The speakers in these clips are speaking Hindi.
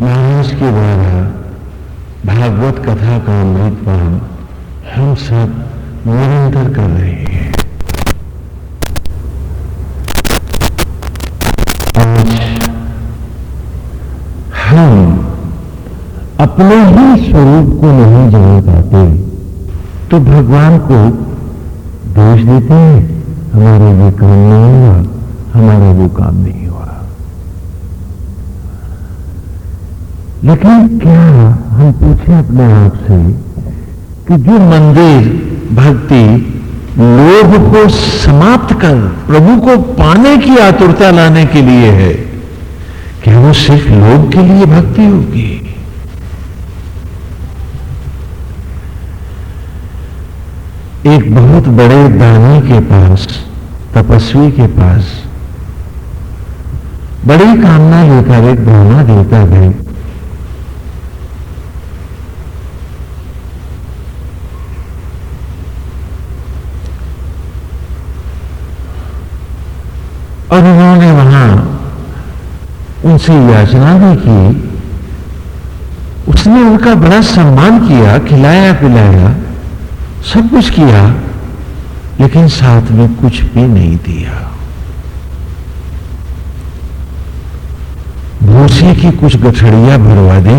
महाराज के द्वारा भागवत कथा का अमृत पान हम सब निरंतर कर रहे हैं। आज हम अपने ही स्वरूप को नहीं जान पाते तो भगवान को दोष देते हैं। हमारे ये काम नहीं हुआ, हमारा वो काम नहीं हुआ लेकिन क्या हम पूछे अपने आप से कि जो मंदिर, भक्ति लोभ को समाप्त कर, प्रभु को पाने की आतुरता लाने के लिए है, क्या वो सिर्फ़ लोग के लिए भक्ति होगी? एक बहुत बड़े दानी के पास, तपस्वी के पास, बड़ी कामना लेकर एक ब्रह्मा देवता गए और उन्होंने वहाँ उनसे याचना भी की। उसने उनका बड़ा सम्मान किया, खिलाया पिलाया, सब कुछ किया, लेकिन साथ में कुछ भी नहीं दिया। भूसे की कुछ गठड़िया भरवा दे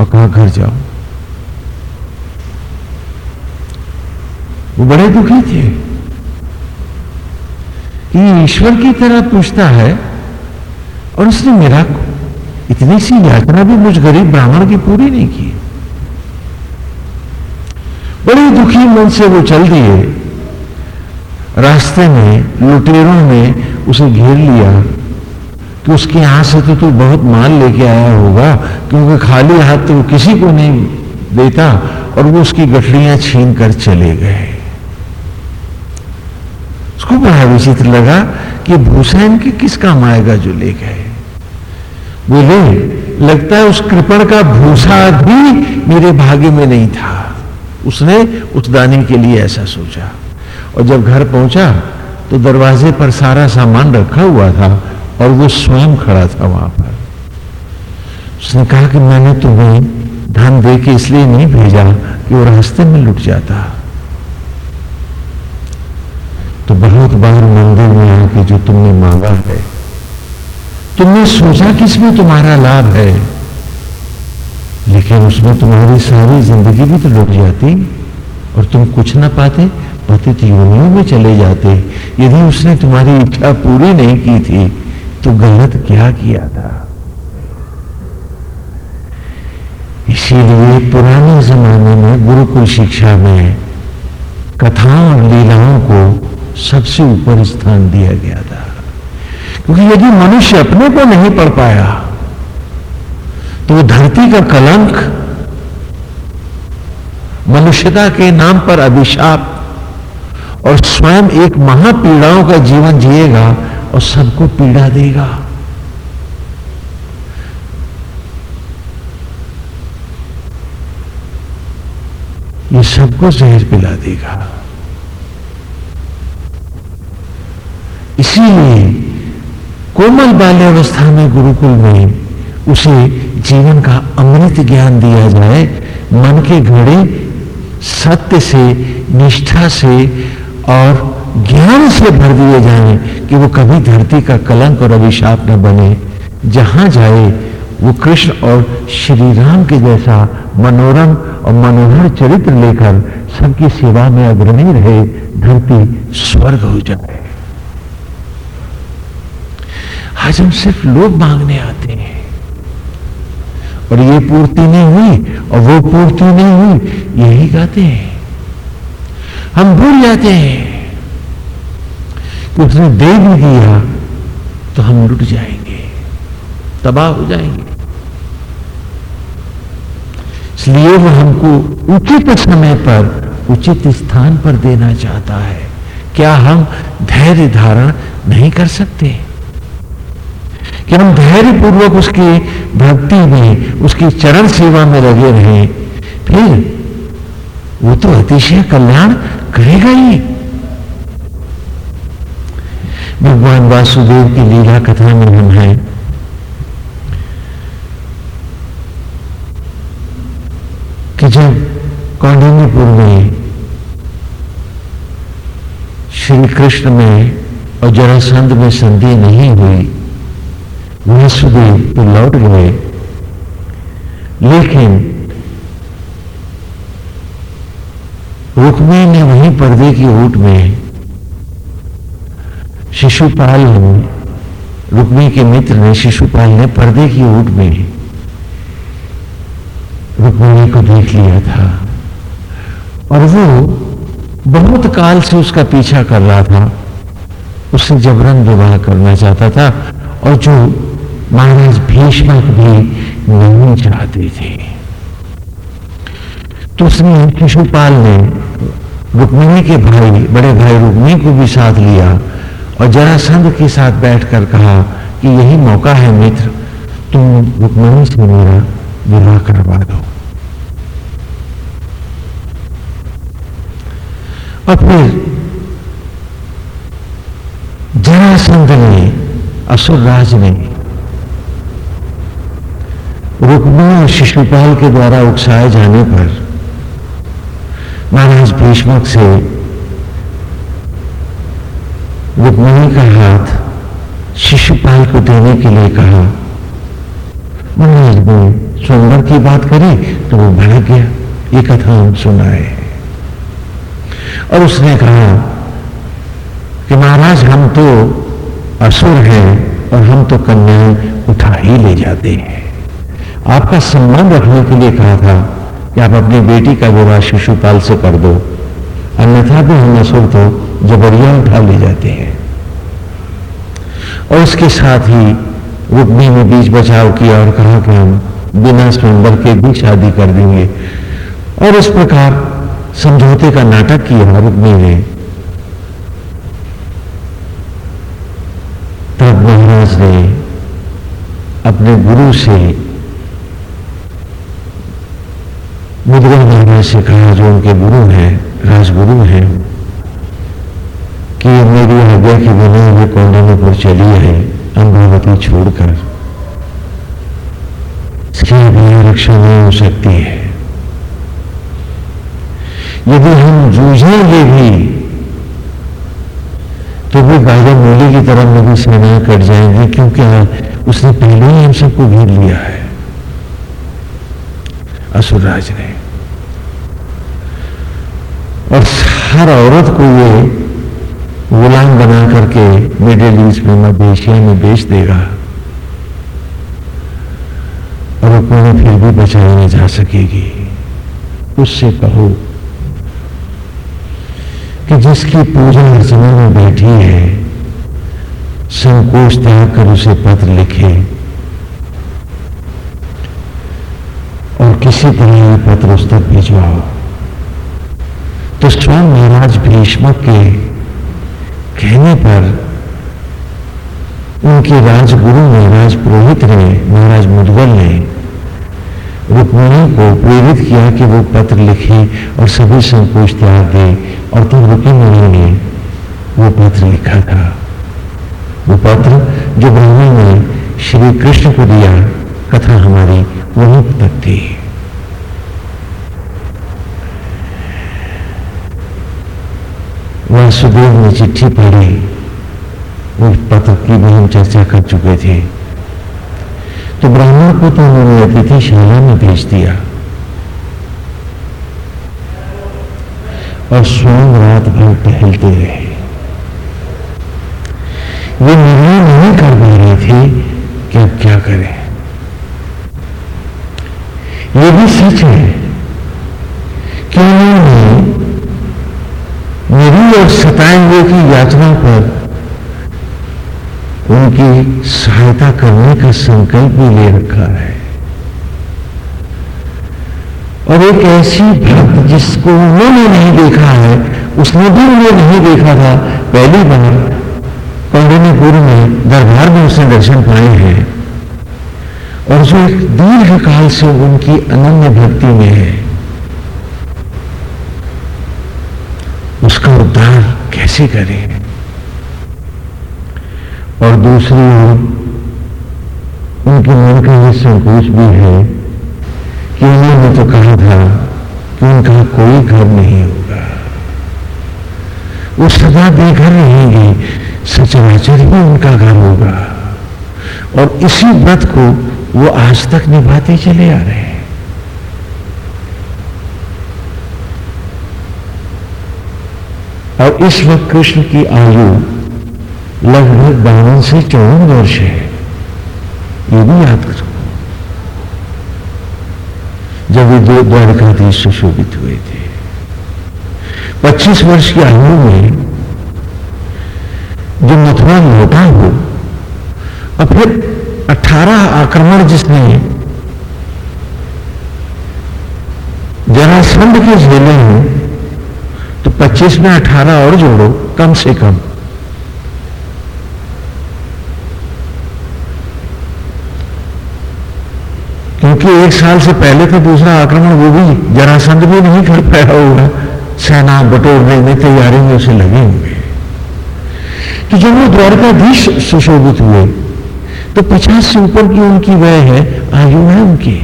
और कहा घर जाओ वो बड़े दुखी थे। कि ईश्वर की तरह पूछता है और उसने मेरा इतनी सी यात्रा भी मुझ गरीब ब्राह्मण की पूरी नहीं की। बड़े दुखी मन से वो चल दिए। रास्ते में, लुटेरों ने उसे घेर लिया कि उसके यहाँ से तो तू बहुत माल लेके आया होगा, क्योंकि खाली हाथ तो किसी को नहीं देता और वो उसकी गठड़ियाँ छीन कर चले गए। उसको बड़ा विचित्र लगा कि भूसैन के किस काम आएगा जो ले गए बोले, लगता है उस कृपण का भूसा भी मेरे भाग्य में नहीं था। उसने उस दाने के लिए ऐसा सोचा। और जब घर पहुँचा तो दरवाजे पर सारा सामान रखा हुआ था और वो स्वयं खड़ा था वहाँ पर। उसने कहा कि मैंने तुम्हें धन दे के इसलिए नहीं भेजा कि वो रास्ते में लुट जाता। तो बहुत बार मंदिर में आके जो तुमने मांगा है, तुमने सोचा कि इसमें तुम्हारा लाभ है? लेकिन उसमें तुम्हारी सारी ज़िंदगी भी तो लुट जाती और तुम कुछ ना पाते, पतित योनियों में चले जाते। यदि उसने तुम्हारी इच्छा पूरी नहीं की थी तो गलत क्या किया था? इसीलिए पुराने जमाने में गुरुकुल शिक्षा में कथाओं और लीलाओं को सबसे ऊपर स्थान दिया गया था। क्योंकि यदि मनुष्य अपने को नहीं पढ़ पाया तो वो धरती का कलंक, मनुष्यता के नाम पर अभिशाप और स्वयं एक महापीड़ाओं का जीवन जिएगा और सबको पीड़ा देगा। ये सबको जहर पिला देगा। इसीलिए कोमल बाल्यावस्था में गुरुकुल में उसे जीवन का अमृत ज्ञान दिया जाए, मन के घड़े सत्य से, निष्ठा से और ज्ञान से भर दिए जाए कि वो कभी धरती का कलंक और अभिशाप न बने। जहाँ जाए, वो कृष्ण और श्री राम के जैसा मनोरम और मनोहर चरित्र लेकर सबकी सेवा में अग्रणी रहे, धरती स्वर्ग हो जाए। आज हम सिर्फ़ लोग मांगने आते हैं। और ये पूर्ति नहीं हुई, और वो पूर्ति नहीं हुई, यही गाते हैं। हम भूल जाते हैं कि उसने दे भी दिया तो हम लुट जाएँगे, तबाह हो जाएँगे। इसलिए वो हमको उचित समय पर, उचित स्थान पर देना चाहता है। क्या हम धैर्य धारण नहीं कर सकते? कि हम धैर्य पूर्वक उसकी भक्ति में, उसकी चरण सेवा में लगे रहें। फिर वो तो अतिशय कल्याण करेगा ही। भगवान वासुदेव की लीला कथा में हम हैं। कि जब कौंडिन्यपुर में श्री कृष्ण में और जरासंध में संधि नहीं हुई वासुदेव तो लौट गए। लेकिन रुक्मी ने वहीं पर्दे की ऊट में शिशुपाल रुक्मी के मित्र ने, शिशुपाल ने पर्दे की ऊट में रुक्मिणी को देख लिया था। और वो बहुत काल से उसका पीछा कर रहा था। उससे जबरन विवाह करना चाहता था और जो महाराज भीष्मक भी नहीं चाहते थे। तो उसने शिशुपाल ने रुक्मिणी के भाई, बड़े भाई रुक्मिणी को भी साथ लिया और जरासंध के साथ बैठकर कहा कि यही मौका है मित्र, तुम रुक्मिणी से मेरा विवाह करवा दो। और फिर जरासंध ने असुरराज ने रुक्मिणी और शिशुपाल के द्वारा उकसाए जाने पर महाराज भीष्मक से रुक्मिणी का हाथ शिशुपाल को देने के लिए कहा, महाराज ने सुंदर की बात करी तो वो भड़क गया। ये कथा हम सुनाए और उसने कहा कि महाराज, हम तो असुर हैं और हम तो कन्याएँ उठा ही ले जाते हैं। आपका सम्मान रखने के लिए कहा था कि आप अपनी बेटी का विवाह शिशुपाल से कर दो। अन्यथा भी हम असुर तो जबरिया उठा ले जाते हैं। और इसके साथ ही रुक्मी ने बीच बचाव किया और कहा कि हम बिना स्वयंवर के भी शादी कर देंगे। और इस प्रकार समझौते का नाटक किया रुक्मी ने। तब महाराज ने अपने गुरु से मुद्रा महाराज से कहा जो उनके गुरु हैं, राजगुरु हैं, कि मेरी आज्ञा के बिना वे ये कौंडनपुर चली है अमरावती छोड़कर। रक्षा नहीं हो सकती है। यदि हम जूझेंगे भी तो भी बाजा मूली की तरह मेरी सेनाएँ कट जाएँगे, क्योंकि उसने पहले ही हम सबको घेर लिया है। असुरराज ने। और हर औरत को ये गुलाम बना करके मिडिल ईस्ट में, मध्य में बेच देगा। और अपने फिर भी बचाई नहीं जा सकेगी। उससे कहो कि जिसकी पूजा अर्चना में बैठी है, संकोच त्याग कर उसे पत्र लिखे। और किसी तरह ये पत्र उस तक भिजवाओ। तो स्वयं महाराज भीष्मक के कहने पर उनके राजगुरु ने राज पुरोहित ने, महाराज मुदगल ने रुक्मिणी को प्रेरित किया कि वो पत्र लिखे और सभी संकोच त्याग दे और तब तो रुक्मिणी ने वो पत्र लिखा था। वो पत्र जो ब्राह्मण ने श्री कृष्ण को दिया, कथा हमारी वहीं तक थी। वासुदेव ने चिट्ठी पढ़ी। उस पत्र की भी हम चर्चा कर चुके थे। तो ब्राह्मण को तो उन्होंने अतिथिशाला में भेज दिया। और स्वयं रात भर टहलते रहे। ये निर्णय नहीं कर पा रहे थे कि अब क्या करें। ये भी सच है। कि उन्होंने और सताएँगे की याचना पर उनकी सहायता करने का संकल्प भी ले रखा है। और एक ऐसी भक्त जिसको उन्होंने नहीं देखा है, उसने भी उन्हें नहीं देखा था, पहली बार कौंडनीपुर में दरबार में उसने दर्शन पाए हैं। और जो एक दीर्घ काल से उनकी अनन्य भक्ति में है। उसका उद्धार कैसे करें? और दूसरी ओर, उनके मन का यह संकोच भी है कि उन्होंने तो कहा था कि उनका कोई घर नहीं होगा। वो सदा बेघर रहेंगे, सचराचर ही उनका घर होगा। और इसी व्रत को वो आज तक निभाते चले आ रहे हैं। और इस वक्त कृष्ण की आयु लगभग बावन से चौवन वर्ष है। ये भी याद करो। जब वे दो द्वारकाधीश सुशोभित हुए थे। 25 वर्ष की आयु में जो मथुरा लौटा हो, और फिर 18 आक्रमण जिसने जरासंध के झेले हैं तो 25 में 18 और जोड़ो, कम से कम। क्योंकि एक साल से पहले तो दूसरा आक्रमण, वो भी जरासंध भी नहीं कर पाया होगा। सेना बटोरने में, तैयारी में उसे लगे हुए तो जब वो द्वारकाधीश सुशोभित हुए तो पचास से ऊपर की उनकी वह है आयु है उनकी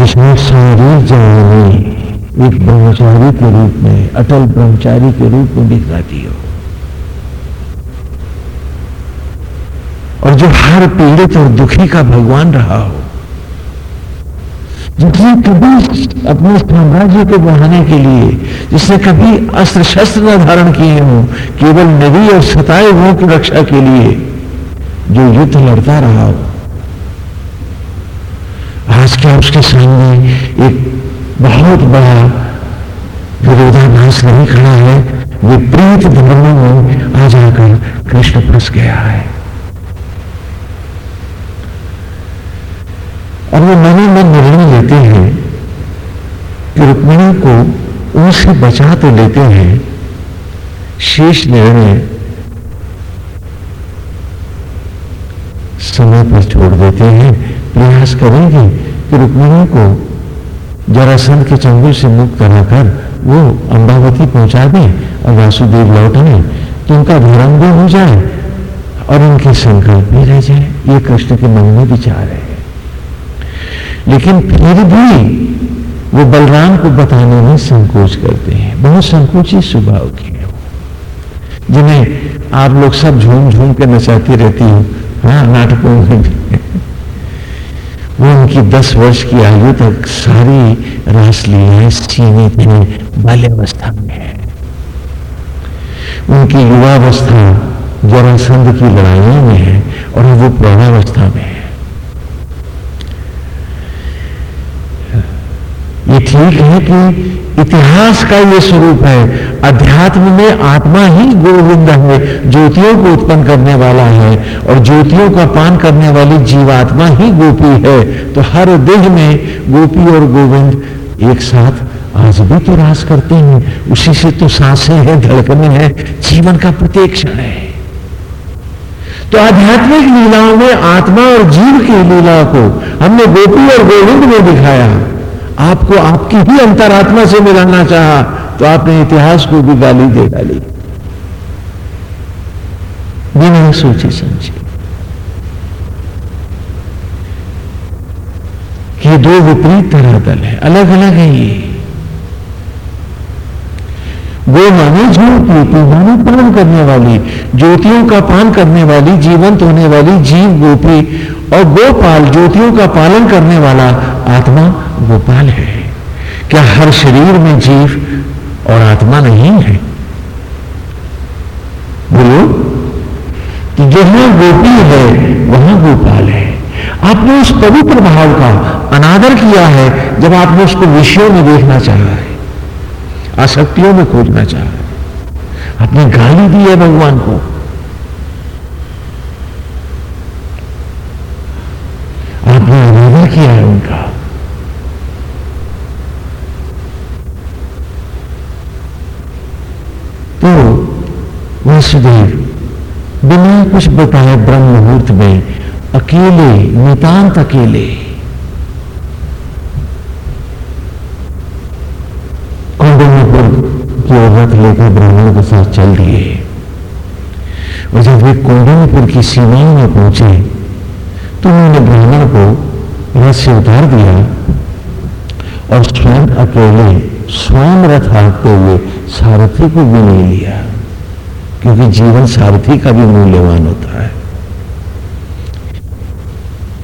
जिसमें सारी जवानी एक ब्रह्मचारी के रूप में, अटल ब्रह्मचारी के रूप में दिखाती हो। और जो हर पीड़ित और दुखी का भगवान रहा हो, जिसने कभी अपने साम्राज्य को बढ़ाने के लिए, जिसने कभी अस्त्र शस्त्र न धारण किए हो, केवल नदी और सताए हुओं की रक्षा के लिए, जो युद्ध लड़ता रहा हो आज क्या उसके सामने एक बहुत बड़ा विरोधाभास नहीं खड़ा है, विपरीत धर्मों में आ जाकर कृष्ण फंस गया है। और वो मने में निर्णय लेते हैं कि रुक्मिणी को उनसे बचा तो लेते हैं, शेष निर्णय समय पर छोड़ देते हैं। प्रयास करेंगे कि रुक्मिणी को जरासंध के चंगुल से मुक्त कराकर वो अम्बावती पहुँचा दें और वासुदेव लौट तो उनका धर्म भी हो जाए और उनके संकल्प भी रह जाए। ये कृष्ण के मन में विचार है। लेकिन फिर भी वो बलराम को बताने में संकोच करते हैं। बहुत संकोची स्वभाव के जिन्हें आप लोग सब झूम झूम के नचाती रहती हो। हाँ नाटकों में भी। वो उनकी दस वर्ष की आयु तक सारी रास लिए सीमित है, बाल्यावस्था में है। उनकी युवावस्था जरासंध की लड़ाइयों में है और वो प्रौढ़ावस्था में है ये ठीक है कि इतिहास का ये स्वरूप है अध्यात्म में आत्मा ही गोविंद है ज्योतियों को उत्पन्न करने वाला है और ज्योतियों का पान करने वाली जीवात्मा ही गोपी है तो हर देह में गोपी और गोविंद एक साथ आज भी तो रास करते हैं उसी से तो साँसें हैं धड़कने हैं जीवन का प्रत्येक क्षण है तो आध्यात्मिक लीलाओं में आत्मा और जीव की लीला को हमने गोपी और गोविंद में दिखाया। आपको आपकी ही अंतरात्मा से मिलाना चाहा तो आपने इतिहास को भी गाली दे डाली। बिना सोचे समझे। ये दो विपरीत तरह दल है अलग अलग है ये। वो माने ज्योति पी माने पान करने वाली, ज्योतियों का पान करने वाली, जीवंत होने वाली, जीव गोपी और गोपाल ज्योतियों का पालन करने वाला आत्मा गोपाल है। क्या हर शरीर में जीव और आत्मा नहीं है? बोलो, कि जहाँ गोपी है, वहाँ गोपाल है। आपने उस पवित्र भाव का अनादर किया है, जब आपने उसको विषयों में देखना चाहा है, आसक्तियों में खोजना चाहा है। आपने गाली दी है भगवान को आपने अनादर किया है उनका तो वासुदेव बिना कुछ बताए ब्रह्म मुहूर्त में, अकेले, नितांत अकेले। कौंडन्यपुर की औरत लेकर ब्राह्मण के साथ चल दिए और जब वे कौंडन्यपुर की सीमाओं में पहुँचे तो उन्होंने ब्राह्मण को रथ से उतार दिया और स्वयं अकेले, स्वयं रथ हाँकते हुए सारथी को भी नहीं लिया। क्योंकि जीवन सारथी का भी मूल्यवान होता है।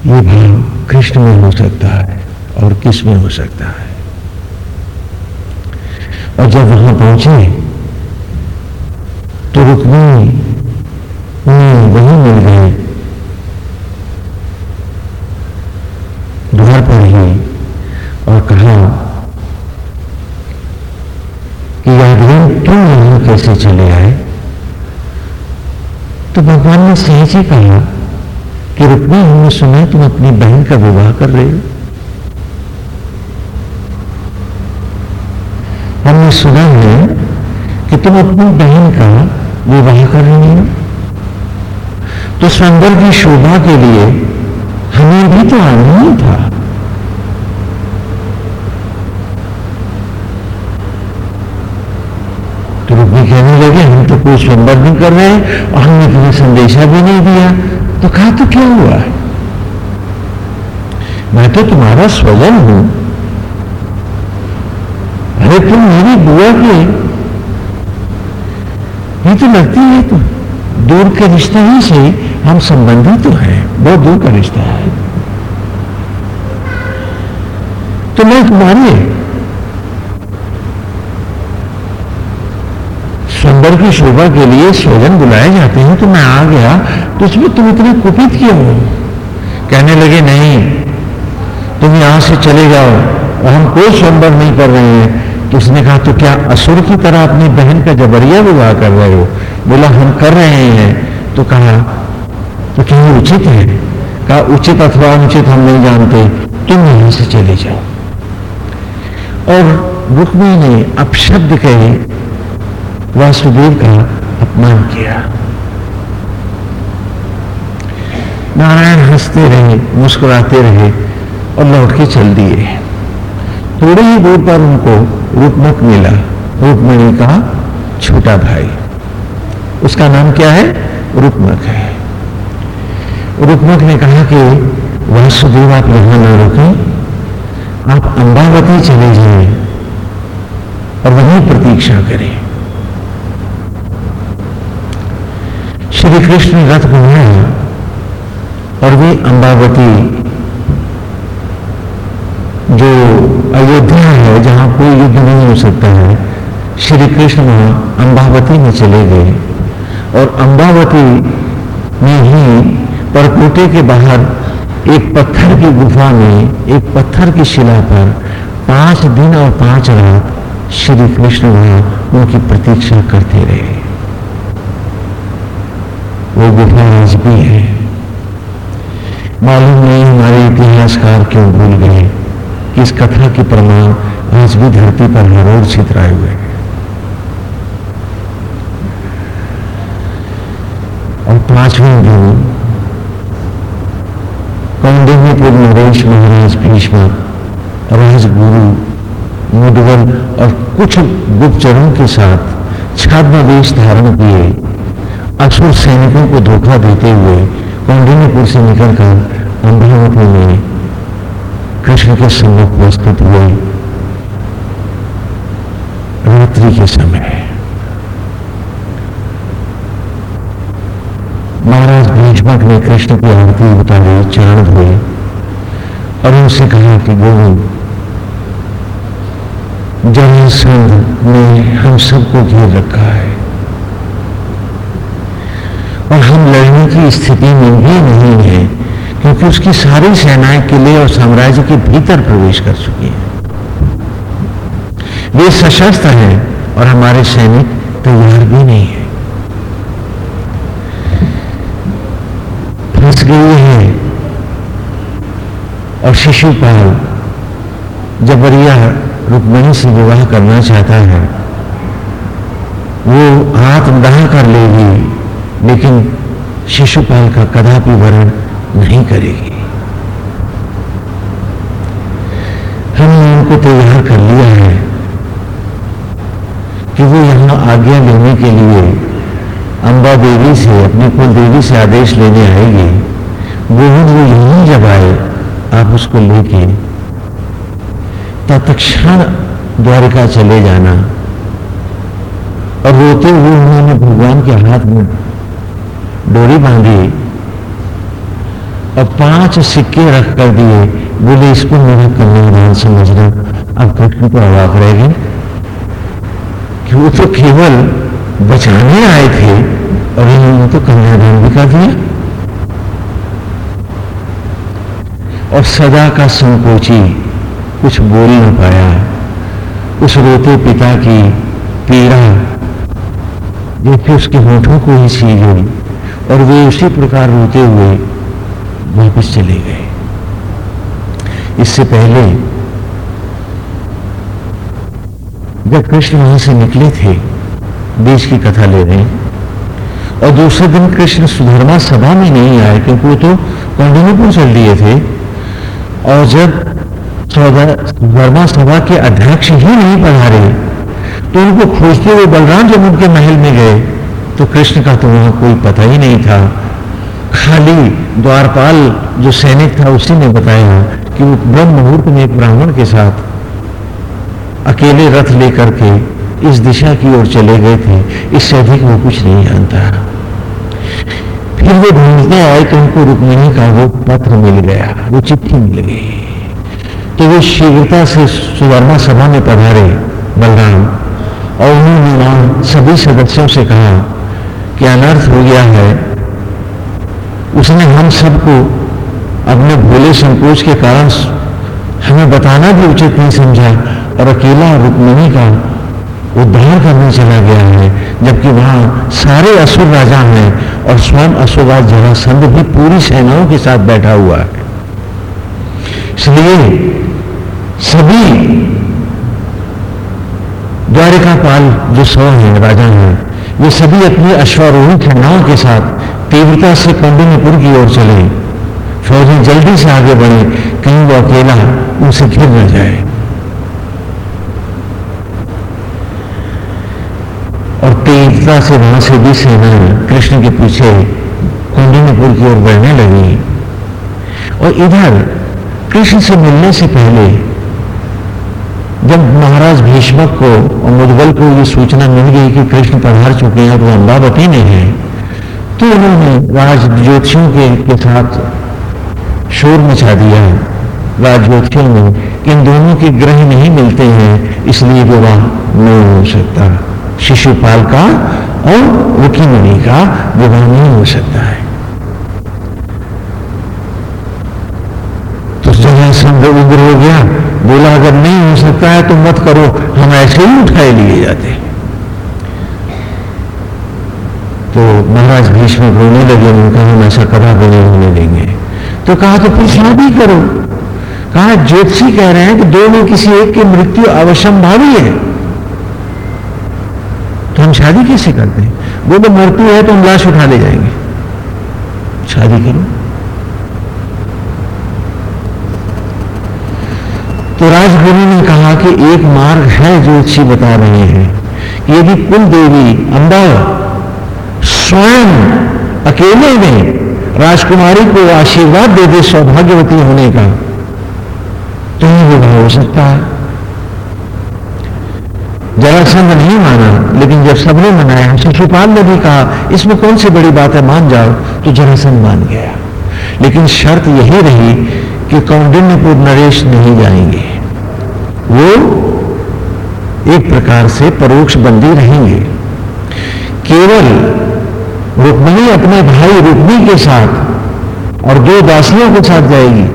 ये भाव कृष्ण में हो सकता है और किसमें हो सकता है? और जब वहाँ पहुँचे तो रुक्मिणी उन्हें वहीं मिल गए। द्वार पर ही और कहा कि यादव क्यों यहाँ कैसे चले आए? तो भगवान ने सहज ही कहा कि रुक्मी, हमने सुना तुम अपनी बहन का विवाह कर रहे हो। हमने सुना है कि तुम अपनी बहन का विवाह कर रही हो। तो सुंदर की शोभा के लिए हमें भी तो आना ही था तो रुक्मी कहने तो कोई स्वयंवर नहीं कर रहे और हमने तुम्हें संदेशा भी नहीं दिया। तो कहा तो क्या हुआ? मैं तो तुम्हारा स्वजन हूँ। अरे, तुम मेरी बुआ के ये तो लगती है तो दूर के रिश्ते ही से हम संबंधित तो हैं, बहुत दूर का रिश्ता है। तो मैं तुम्हारी सुंदर की शोभा के लिए स्वजन बुलाए जाते हैं तो मैं आ गया तो इसमें तुम इतने कुपित क्यों हो? कहने लगे, नहीं, तुम यहाँ से चले जाओ और हम कोई स्वयंवर नहीं कर रहे हैं। तो उसने कहा तो क्या असुर की तरह अपनी बहन का जबरिया विवाह कर रहे हो? बोला, हम कर रहे हैं। तो कहा तो क्या उचित है? कहा, उचित अथवा अनुचित हम नहीं जानते। तुम यहाँ से चले जाओ। और रुक्मी ने अपशब्द कहे वासुदेव का अपमान किया। नारायण हँसते रहे, मुस्कुराते रहे और लौट के चल दिए। थोड़े ही दूर पर उनको रूपमक मिला। रूपमणि का छोटा भाई। उसका नाम क्या है? रूपमक है। रूपमक ने कहा कि, वासुदेव, आप यहाँ ना रुकें। आप अंबावती चले जाए और वहीं प्रतीक्षा करें। श्री कृष्ण रथ घुमाया और वे अंबावती जो अयोध्या है, जहाँ कोई युद्ध नहीं हो सकता है, श्री कृष्ण वहाँ अंबावती में चले गए। और अंबावती में ही परकोटे के बाहर एक पत्थर की गुफा में, एक पत्थर की शिला पर पाँच दिन और पाँच रात श्री कृष्ण वहाँ उनकी प्रतीक्षा करते रहे। वो गुफा आज भी है। मालूम नहीं हमारे इतिहासकार क्यों भूल गए कि इस कथा के प्रमाण आज भी धरती पर हर रोज छितराए हुए हैं। और पाँचवें दिन कौंडिन्यपुर नरेश महाराज भीष्म, राजगुरु मुडवल और कुछ गुप्तचरों के साथ छात्र वेश धारण किए। असुर सैनिकों को धोखा देते हुए कौंडिन्यपुर से निकलकर अम्बावती में कृष्ण के सम्मुख प्रस्तुत हुए। रात्रि के समय। महाराज भीष्मक ने कृष्ण की आरती उतारी चरण धोए और उनसे कहा कि गोविंद जरासंध ने हम सबको घेर रखा है। और हम लड़ने की स्थिति में भी नहीं है, क्योंकि उसकी सारी सेनाएँ किले और साम्राज्य के भीतर प्रवेश कर चुकी हैं। वे सशस्त्र हैं और हमारे सैनिक तैयार भी नहीं है। फंस गई है। और शिशुपाल जबरिया रुक्मणी से विवाह करना चाहता है, वो हाथ दाह कर लेगी। लेकिन शिशुपाल का कदापि वर्ण नहीं करेगी। हमने उनको तैयार कर लिया है कि वो यहाँ आज्ञा लेने के लिए अंबा देवी से अपनी कुल देवी से आदेश लेने आएगी। गोविंद वो यहीं जब आए, आप उसको लेके तत्क्षण द्वारिका चले जाना। और रोते हुए उन्होंने भगवान के हाथ में डोरी बांधी। और पाँच सिक्के रख कर दिए। बोले, इसको मेरा कन्यादान समझना। अब कृष्ण को अवाक रह गए कि वो तो केवल बचाने आए थे और इन्होंने तो कन्यादान भी कर दिया। और सदा का संकोची कुछ बोल न पाया। उस रोते पिता की पीड़ा देखिए उसके होठों को ही सी गई और वे उसी प्रकार रोते हुए वापस चले गए। इससे पहले जब कृष्ण वहाँ से निकले थे, देश की कथा ले रहे और दूसरे दिन कृष्ण सुधर्मा सभा में नहीं आए, क्योंकि वो तो कौंडिन्यपुर चल दिए थे, और जब सुधर्मा सभा के अध्यक्ष ही नहीं पढ़ा रहे तो उनको खोजते हुए बलराम जब उनके महल में गए तो कृष्ण का तो वहाँ कोई पता ही नहीं था। खाली द्वारपाल जो सैनिक था, उसी ने बताया कि वो ब्रह्म मुहूर्त में ब्राह्मण के साथ अकेले रथ लेकर के इस दिशा की ओर चले गए थे। इससे अधिक वो कुछ नहीं जानता। फिर वो ढूंढते आए कि उनको रुक्मिणी का वो पत्र मिल गया, वो चिट्ठी मिल गई। तो वो शीघ्रता से सुवर्णा सभा में पधारे बलराम और उन्होंने वहाँ सभी सदस्यों से कहा कि अनर्थ हो गया है? उसने हम सबको अपने भोले संकोच के कारण हमें बताना भी उचित नहीं समझा और अकेला रुक्मिणी का उद्धार करने चला गया है, जबकि वहाँ सारे असुर राजा हैं और स्वयं असुरराज जरासंध भी पूरी सेनाओं के साथ बैठा हुआ है। इसलिए सभी द्वारिकापाल जो सौ हैं, राजा हैं वे सभी अपनी अश्वारोही खंडाओं के साथ तीव्रता से कौंडिन्यपुर की ओर चले। फौजी जल्दी से आगे बढ़े, कहीं वो अकेला उनसे घिर न जाए। और तीव्रता से वहाँ से भी सेना कृष्ण के पीछे कौंडिन्यपुर की ओर बढ़ने लगी। और इधर कृष्ण से मिलने से पहले जब महाराज भीष्मक को और मुदगल को ये सूचना मिल गई कि कृष्ण पधार चुके हैं और वो अम्बावती नहीं है तो उन्होंने राज ज्योतिषियों के, के साथ शोर मचा दिया। है राज ज्योतिषियों कि इन दोनों के ग्रह नहीं मिलते हैं इसलिए विवाह नहीं हो सकता। शिशुपाल का और रुखी का विवाह नहीं हो सकता है। संग्रह उग्र हो गया। बोला, अगर नहीं हो सकता है तो मत करो, हम ऐसे ही उठाए लिए जाते तो महाराज भीष्म रोने लगे उनका हम ऐसा कदा नहीं होने देंगे। तो कहा तो फिर शादी करो। कहा, ज्योतिषी कह रहे हैं कि दो में किसी एक की मृत्यु अवश्यंभावी है। तो हम शादी कैसे करते हैं? वो तो मृत्यु है तो हम लाश उठा ले जाएँगे। शादी करो। राजगुरु ने कहा कि एक मार्ग है जो अच्छी बता रहे हैं कि यदि कुल देवी अंबा स्वयं अकेले में राजकुमारी को आशीर्वाद दे दे सौभाग्यवती होने का तो ही विवाह हो सकता है। जरासंध नहीं माना, लेकिन जब सबने मनाया शिशुपाल ने भी कहा, इसमें कौन सी बड़ी बात है, मान जाओ तो जरासंध मान गया। लेकिन शर्त यही रही कि कौंडिन्यपुर नरेश नहीं जाएँगे। वो एक प्रकार से परोक्ष बंदी रहेंगे। केवल रुक्मणी अपने भाई रुक्मी के साथ और दो दासियों के साथ जाएगी।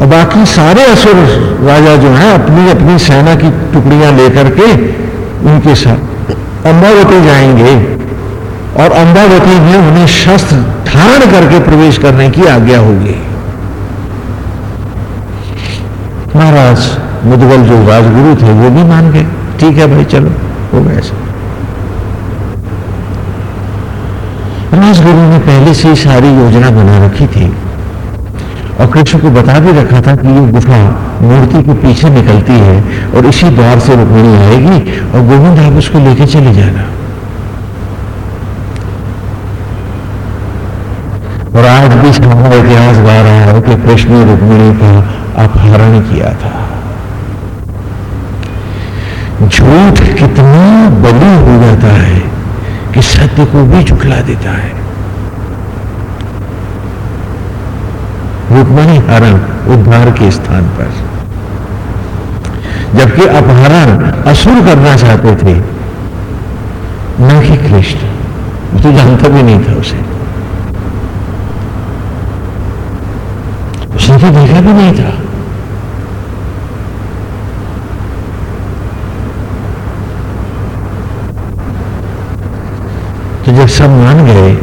और बाकी सारे असुर राजा जो हैं, अपनी अपनी सेना की टुकड़ियाँ लेकर के उनके साथ अम्बावती जाएँगे और अम्बावती में उन्हें शस्त्र धारण करके प्रवेश करने की आज्ञा होगी। महाराज, मुदगल जो राजगुरु थे, वो भी मान गए। ठीक है भाई, चलो, हो गया ऐसा। राजगुरु ने पहले से सारी योजना बना रखी थी और कृष्ण को बता भी रखा था कि ये गुफा मूर्ति के पीछे निकलती है और इसी द्वार से रुक्मिणी आएगी और गोविंद आप उसको लेके चले जाना। और आज भी सारा इतिहास गा रहा है कि कृष्ण रुक्मिणी का अपहरण किया था। झूठ कितना बली हो जाता है कि सत्य को भी झुकला देता है। रुक्मणी हरण उद्धार के स्थान पर। जबकि अपहरण असुर करना चाहते थे, न कि कृष्ण तो जानता भी नहीं था उसे। उसने तो देखा भी नहीं था तो जब सब मान गए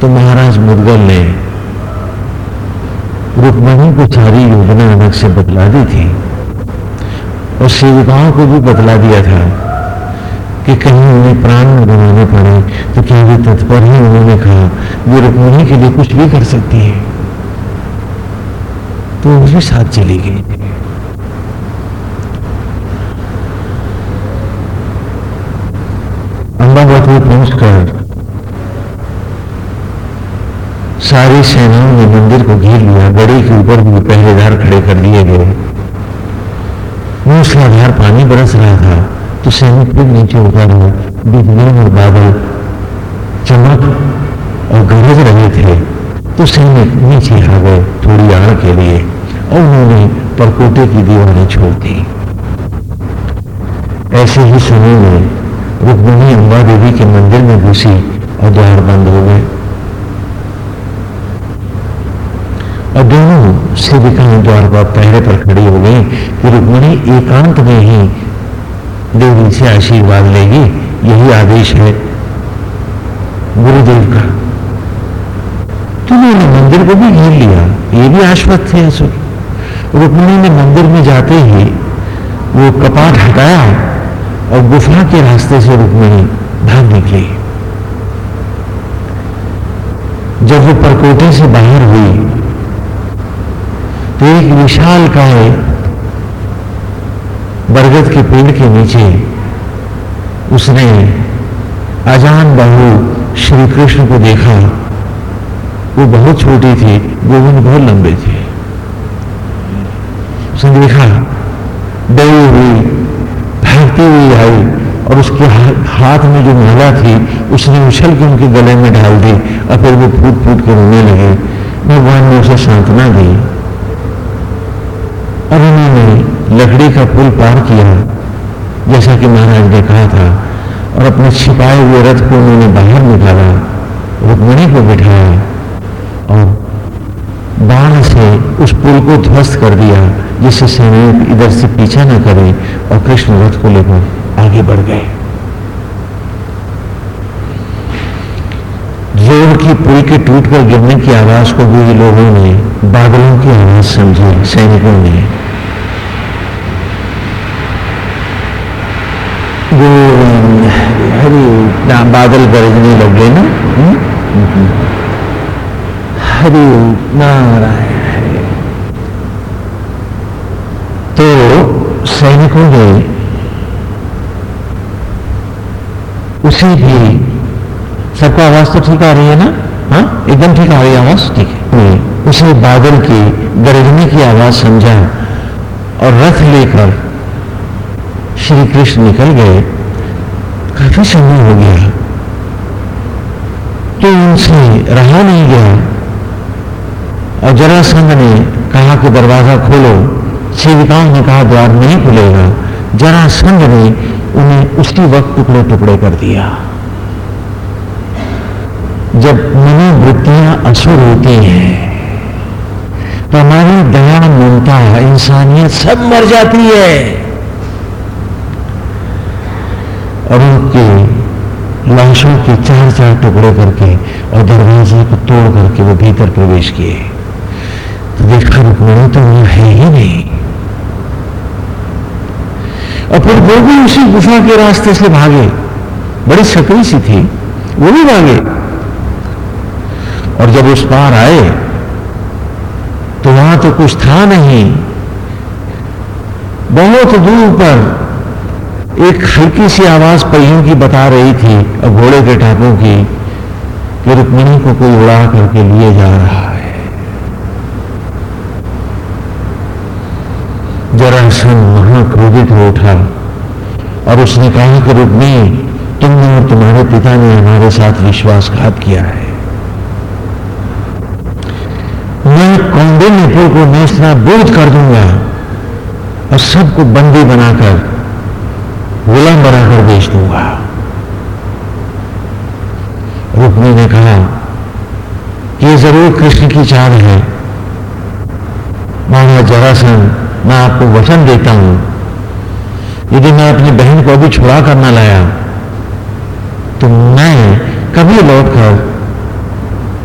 तो महाराज मुदगल ने रुक्मणी को सारी योजना अलग से बदला दी थी और सेविकाओं को भी बदला दिया था कि कहीं उन्हें प्राण बनाने पड़े तो क्या वे तत्पर ही उन्होंने कहा, वे रुक्मणी के लिए कुछ भी कर सकती है। तो वो भी साथ चली गई। अम्बावत में पहुंचकर सारी सेनाओं ने मंदिर को घेर लिया गड़ी के ऊपर भी पहरेदार खड़े कर दिए गए। मूसलाधार पानी बरस रहा था तो सैनिक फिर नीचे उतर बिजली और बादल चमक और गरज रहे थे तो सैनिक नीचे आ गए, थोड़ी आड़ के उन्होंने परकोटे की दीवारें छोड़ दी। ऐसे ही समय में रुक्मणी अम्बा देवी के मंदिर में घुसी और द्वार बंद हो गए। और दोनों सेविकाएँ द्वार पर पहरे पर खड़ी हो गई कि रुक्मणी एकांत में ही देवी से आशीर्वाद लेगी, यही आदेश है। गुरुदेव का तो उन्होंने मंदिर को भी घेर लिया, ये भी आश्वस्त थे असुर। रुक्मणी ने मंदिर में जाते ही वो कपाट हटाया और गुफा के रास्ते से रुक्मणी भाग निकली। जब वो परकोटे से बाहर हुई तो एक विशाल काय बरगद के पेड़ के नीचे उसने अजान बाहु श्री कृष्ण को देखा। वो बहुत छोटी थी, गोविंद बहुत लंबे थे। उसने देखा डरी हुई, भागती हुई आई और उसके हाथ में जो माला थी, उसने उछल के उनके गले में डाल दी और फिर वो फूट फूट के रोने लगे। भगवान ने उसे सांत्वना दी। और उन्होंने लकड़ी का पुल पार किया, जैसा कि महाराज ने कहा था, और अपने छिपाए हुए रथ को उन्होंने बाहर निकाला, रुक्मणी को बिठाया और बाण से उस पुल को ध्वस्त कर दिया। जिससे सैनिक इधर से पीछा न करे और कृष्ण रथ को लेकर आगे बढ़ गए। ज़ोर की पुल के टूटकर गिरने की आवाज़ को भी लोगों ने, बादलों की आवाज़ समझी, सैनिकों ने। गोविंद, हरि बादल गरजने लग गए ना? हम्म? हरि, नारायण। तो सैनिकों ने उसे भी सबका आवाज़ तो ठीक आ रही है ना हाँ एकदम ठीक आ रही है आवाज़ ठीक है उसे बादल की गरजने की आवाज़ समझा और रथ लेकर श्री कृष्ण निकल गए काफ़ी समय हो गया तो उनसे रहा नहीं गया और जरासंध ने कहा कि दरवाज़ा खोलो सेविकाओं ने कहा द्वार नहीं खुलेगा जरासंध ने उन्हें उसी वक्त टुकड़े टुकड़े कर दिया। जब मनोवृत्तियाँ असुर होती हैं तो हमारी दया, ममता, इंसानियत सब मर जाती है। और उनके लाशों के चार चार टुकड़े करके और दरवाजे को तोड़ करके वो भीतर प्रवेश किए। तो देखा, रुकमणी तो वहाँ है ही नहीं। और फिर वो भी उसी गुफा के रास्ते से भागे। बड़ी सकरी सी थी, वो भी भागे। और जब उस पार आए तो वहाँ तो कुछ था नहीं। बहुत दूर पर एक हल्की सी आवाज़ पहियों की बता रही थी, और घोड़े के टापों की, कि रुक्मिणी को कोई उड़ा करके लिए जा रहा है जरासन महाक्रोधित हो उठा। और उसने कहा कि रुक्मी, तुमने और तुम्हारे पिता ने हमारे साथ विश्वासघात किया है। मैं कौंडिन्यपुर को नेस्तना बोझ कर दूँगा और सबको बंदी बनाकर, गुलाम बनाकर बेच दूँगा। रुक्मी ने कहा कि ज़रूर कृष्ण की चाल है। महाराज जरासन मैं आपको वचन देता हूँ। यदि मैं अपनी बहन को अभी छुड़ा कर ना लाया तो मैं कभी लौट कर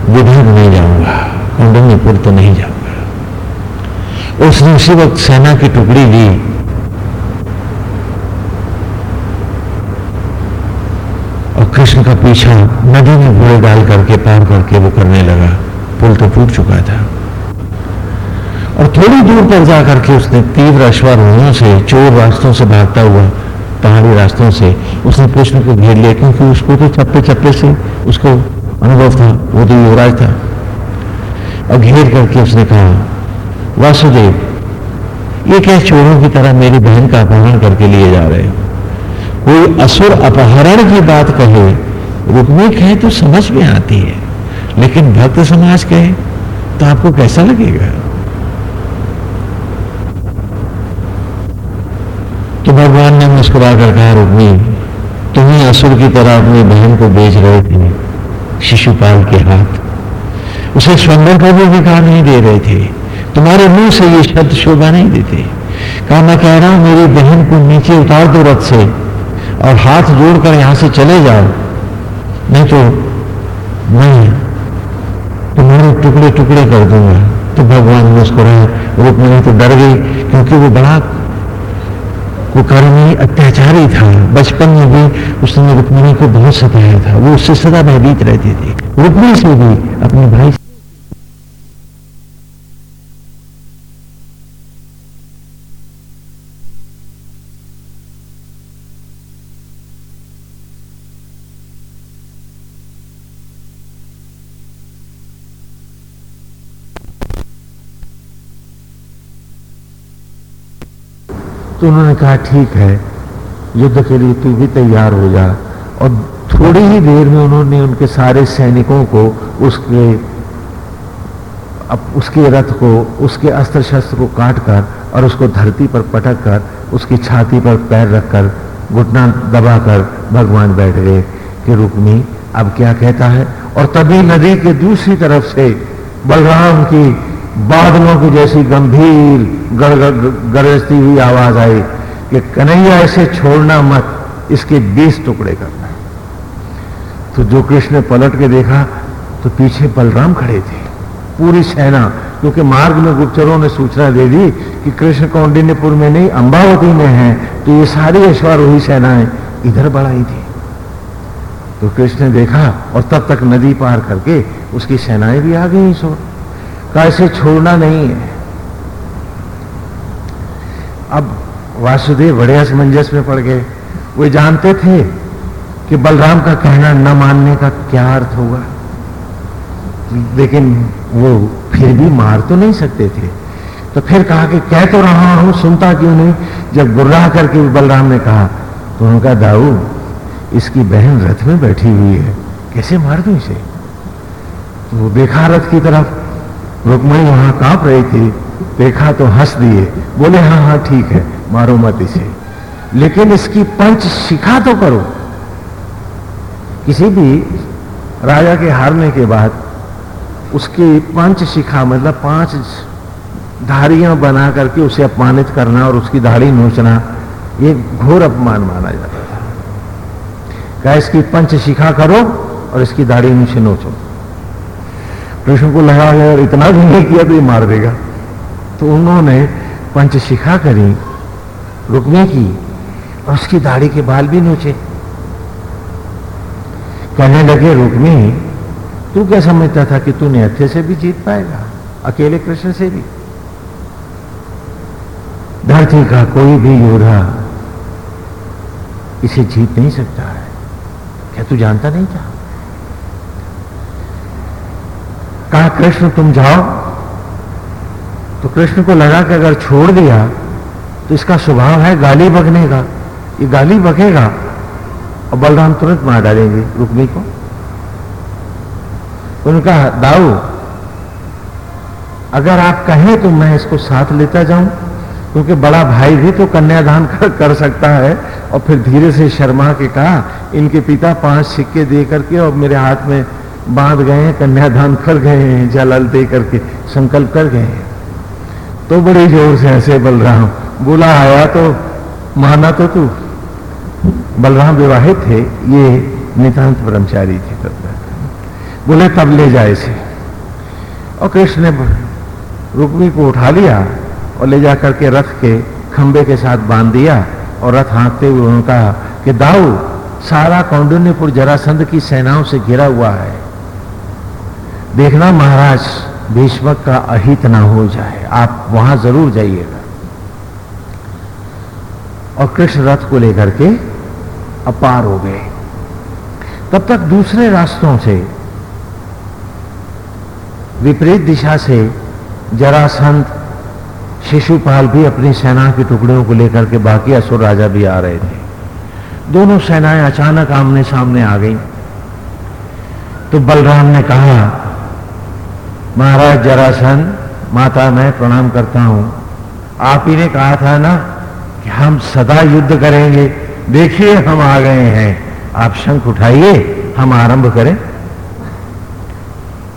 विदर्भ नहीं जाऊँगा कौंडन्यपुर तो नहीं जाऊँगा। उसने उसी वक्त सेना की टुकड़ी ली। और कृष्ण का पीछा नदी में घोड़े डाल करके, पार करके वो करने लगा। पुल तो टूट चुका था। और थोड़ी दूर पर जाकर के उसने तीव्र अश्वारोहियों से, चोर रास्तों से भागता हुआ, पहाड़ी रास्तों से, उसने कृष्ण को घेर लिया, क्योंकि उसको तो चप्पे चप्पे से उसको अनुभव था, वो तो युवराज था। और घेर करके उसने कहा, वासुदेव, ये क्या चोरों की तरह मेरी बहन का अपहरण करके लिए जा रहे हो? कोई असुर अपहरण की बात कहे रुकने कहे तो समझ में आती है, लेकिन भक्त समाज कहे तो आपको कैसा लगेगा तो भगवान ने मुस्कुरा कर कहा, रुक्मी, तुम्हें असुर की तरह अपनी बहन को बेच रहे थे शिशुपाल के हाथ। उसे स्वंदन का भी अधिकार नहीं दे रहे थे। तुम्हारे मुँह से ये शब्द शोभा नहीं देते। कहा मैं कह रहा हूँ, मेरी बहन को नीचे उतार दो रथ से और हाथ जोड़कर यहाँ से चले जाओ। नहीं तो मैं तुम्हारे टुकड़े टुकड़े कर दूँगा। तो भगवान मुस्कुराए। रुक्मिणी तो डर गई, क्योंकि वो बड़ा कुकर्मी अत्याचारी था। बचपन में भी उसने रुक्मिणी को बहुत सताया था। वो उससे सदा भयभीत रहती थी। रुक्मिणी से भी अपने भाई तो उन्होंने कहा, ठीक है, युद्ध के लिए तू भी तैयार हो जा। और थोड़ी ही देर में उन्होंने उनके सारे सैनिकों को उसके अब उसके रथ को, उसके अस्त्र शस्त्र को काट कर और उसको धरती पर पटक कर उसकी छाती पर पैर रखकर, घुटना दबाकर भगवान बैठ गए कि, रुक्मी, अब क्या कहता है? और तभी नदी के दूसरी तरफ़ से बलराम की बादलों की जैसी गंभीर गरजती हुई आवाज़ आई कि कन्हैया ऐसे छोड़ना मत, इसके बीस टुकड़े करना तो जो कृष्ण ने पलट के देखा तो पीछे बलराम खड़े थे, पूरी सेना, क्योंकि मार्ग में गुप्तचरों ने सूचना दे दी कि कृष्ण कौंडिन्यपुर में नहीं अंबावती में है तो ये सारी अश्वारोही सेनाएँ इधर बढ़ाई थी। तो कृष्ण ने देखा और तब तक नदी पार करके उसकी सेनाएँ भी आ गई सो कैसे छोड़ना नहीं है। अब वासुदेव बड़े असमंजस में पड़ गए। वे जानते थे कि बलराम का कहना न मानने का क्या अर्थ होगा। लेकिन वो फिर भी मार तो नहीं सकते थे। तो फिर कहा कि कह तो रहा हूँ, सुनता क्यों नहीं? जब गुर्राह करके बलराम ने कहा तो उनका दाऊ, इसकी बहन रथ में बैठी हुई है। कैसे मार दू इसे? तो वो देखा रथ की तरफ़ रुक्मणी वहाँ काँप रही थी। देखा तो हंस दिए। बोले हाँ हाँ ठीक है, मारो मत इसे। लेकिन इसकी पंच शिखा तो करो। किसी भी राजा के हारने के बाद उसकी पंच शिखा मतलब पाँच धारियाँ बना करके उसे अपमानित करना और उसकी दाढ़ी नोचना, ये घोर अपमान माना जाता था। क्या इसकी पंच शिखा करो और इसकी दाढ़ी नीचे नोचो। कृष्ण को लगा अगर इतना भी नहीं किया तो ये मार देगा। तो उन्होंने पंचशिखा करी रुकने की, और उसकी दाढ़ी के बाल भी नोचे। कहने लगे रुकनी तू क्या समझता था कि तू निहत्थे से भी जीत पाएगा, अकेले कृष्ण से भी? धरती का कोई भी योद्धा इसे जीत नहीं सकता है। क्या तू जानता नहीं था? कहा कृष्ण तुम जाओ। तो कृष्ण को लगा कि अगर छोड़ दिया तो इसका स्वभाव है गाली बगने का। ये गाली बगेगा और बलराम तुरंत मार डालेंगे रुक्मी को। उनका दाऊ अगर आप कहें तो मैं इसको साथ लेता जाऊँ क्योंकि बड़ा भाई भी तो कन्यादान कर, कर सकता है। और फिर धीरे से शर्मा के कहा इनके पिता पाँच सिक्के दे करके और मेरे हाथ में बाँध गए हैं, कन्यादान कर गए हैं, जलाल दे करके संकल्प कर गए हैं। तो बड़े ज़ोर से ऐसे बलराम, बोला, आया तो माना तो तू। बलराम विवाहित थे, ये नितांत ब्रह्मचारी थे तब बोले, तब ले जाए इसे। और कृष्ण ने रुक्मी को उठा लिया और ले जाकर के रथ के खंबे के साथ बाँध दिया और रथ हाँकते हुए उन्होंने कहा कि दाऊ, सारा कौंडन्यपुर जरासंध की सेनाओं से घिरा हुआ है। देखना महाराज भीष्मक का अहित ना हो जाए। आप वहाँ ज़रूर जाइएगा। और कृष्ण रथ को लेकर के अपार हो गए। तब तक दूसरे रास्तों से, विपरीत दिशा से जरासंत शिशुपाल भी अपनी सेना के टुकड़ों को लेकर के बाकी असुर राजा भी आ रहे थे। दोनों सेनाएँ अचानक आमने सामने आ गई। तो बलराम ने कहा महाराज जरासंत माता मैं प्रणाम करता हूँ। आप ही ने कहा था ना कि हम सदा युद्ध करेंगे। देखिए हम आ गए हैं। आप शंख उठाइए, हम आरंभ करें।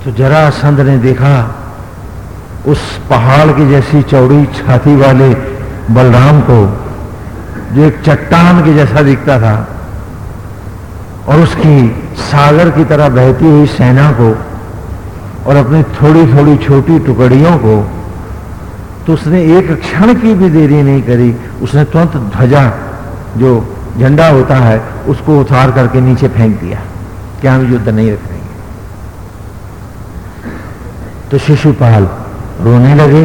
तो जरासंध ने देखा, उस पहाड़ की जैसी चौड़ी छाती वाले बलराम को, जो एक चट्टान के जैसा दिखता था, और उसकी सागर की तरह बहती हुई सेना को और अपनी थोड़ी थोड़ी छोटी टुकड़ियों को तो उसने एक क्षण की भी देरी नहीं करी। उसने तुरंत ध्वजा, जो झंडा होता है, उसको उतार करके नीचे फेंक दिया। क्या हम युद्ध नहीं रख रहे तो शिशुपाल रोने लगे।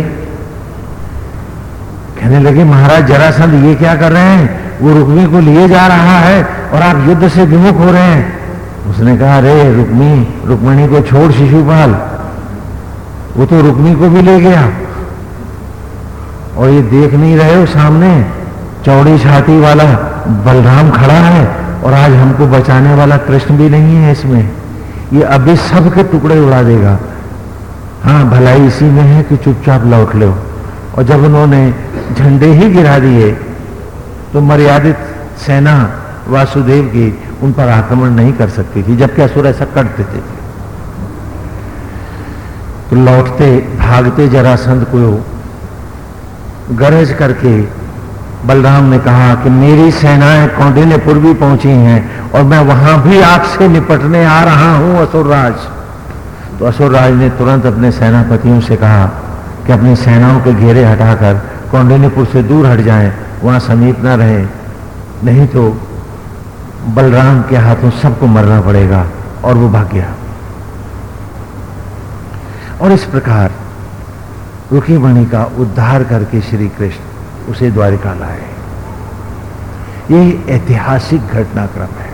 कहने लगे, महाराज जरासंध ये क्या कर रहे हैं? वो रुक्मी को लिए जा रहा है और आप युद्ध से विमुख हो रहे हैं। उसने कहा, अरे रुक्मी, रुक्मणी को छोड़, शिशुपाल। वो तो रुक्मी को भी ले गया। और ये देख नहीं रहे हो सामने, चौड़ी छाती वाला बलराम खड़ा है और आज हमको बचाने वाला कृष्ण भी नहीं है इसमें। ये अभी सबके टुकड़े उड़ा देगा। हाँ भलाई इसी में है कि चुपचाप लौट लो। और जब उन्होंने झंडे ही गिरा दिए तो मर्यादित सेना वासुदेव की उन पर आक्रमण नहीं कर सकती थी, जबकि असुर ऐसा करते थे। तो लौटते, भागते जरासंध को गरज करके बलराम ने कहा कि मेरी सेनाएँ कौंडिन्यपुर भी पहुँची हैं और मैं वहाँ भी आपसे निपटने आ रहा हूँ, असुरराज। तो असुरराज ने तुरंत अपने सेनापतियों से कहा कि अपनी सेनाओं के घेरे हटाकर कौंडिन्यपुर से दूर हट जाएँ, वहाँ समीप न रहे। नहीं तो बलराम के हाथों सबको मरना पड़ेगा और वो भाग गया। और इस प्रकार रुखीमणि का उद्धार करके श्री कृष्ण उसे द्वारिका लाए। ये ऐतिहासिक घटनाक्रम है।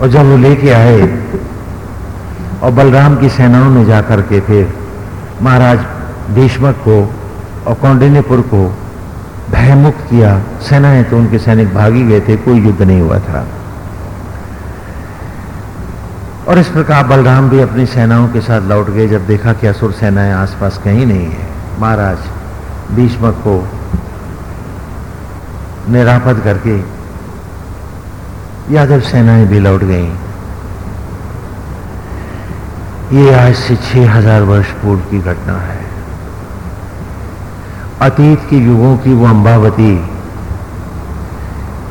और जब वो लेके आए और बलराम की सेनाओं में जाकर के फिर महाराज भीष्मक को और कौंडिन्यपुर को भयमुक्त किया, सेनाएँ तो उनके सैनिक भागी गए थे, कोई युद्ध नहीं हुआ था। और इस प्रकार बलराम भी अपनी सेनाओं के साथ लौट गए, जब देखा कि असुर सेनाएँ आसपास कहीं नहीं है। महाराज भीष्मक को निरापद करके यादव सेनाएँ भी लौट गईं। ये आज से छह हज़ार वर्ष पूर्व की घटना है। अतीत के युगों की वो अंबावती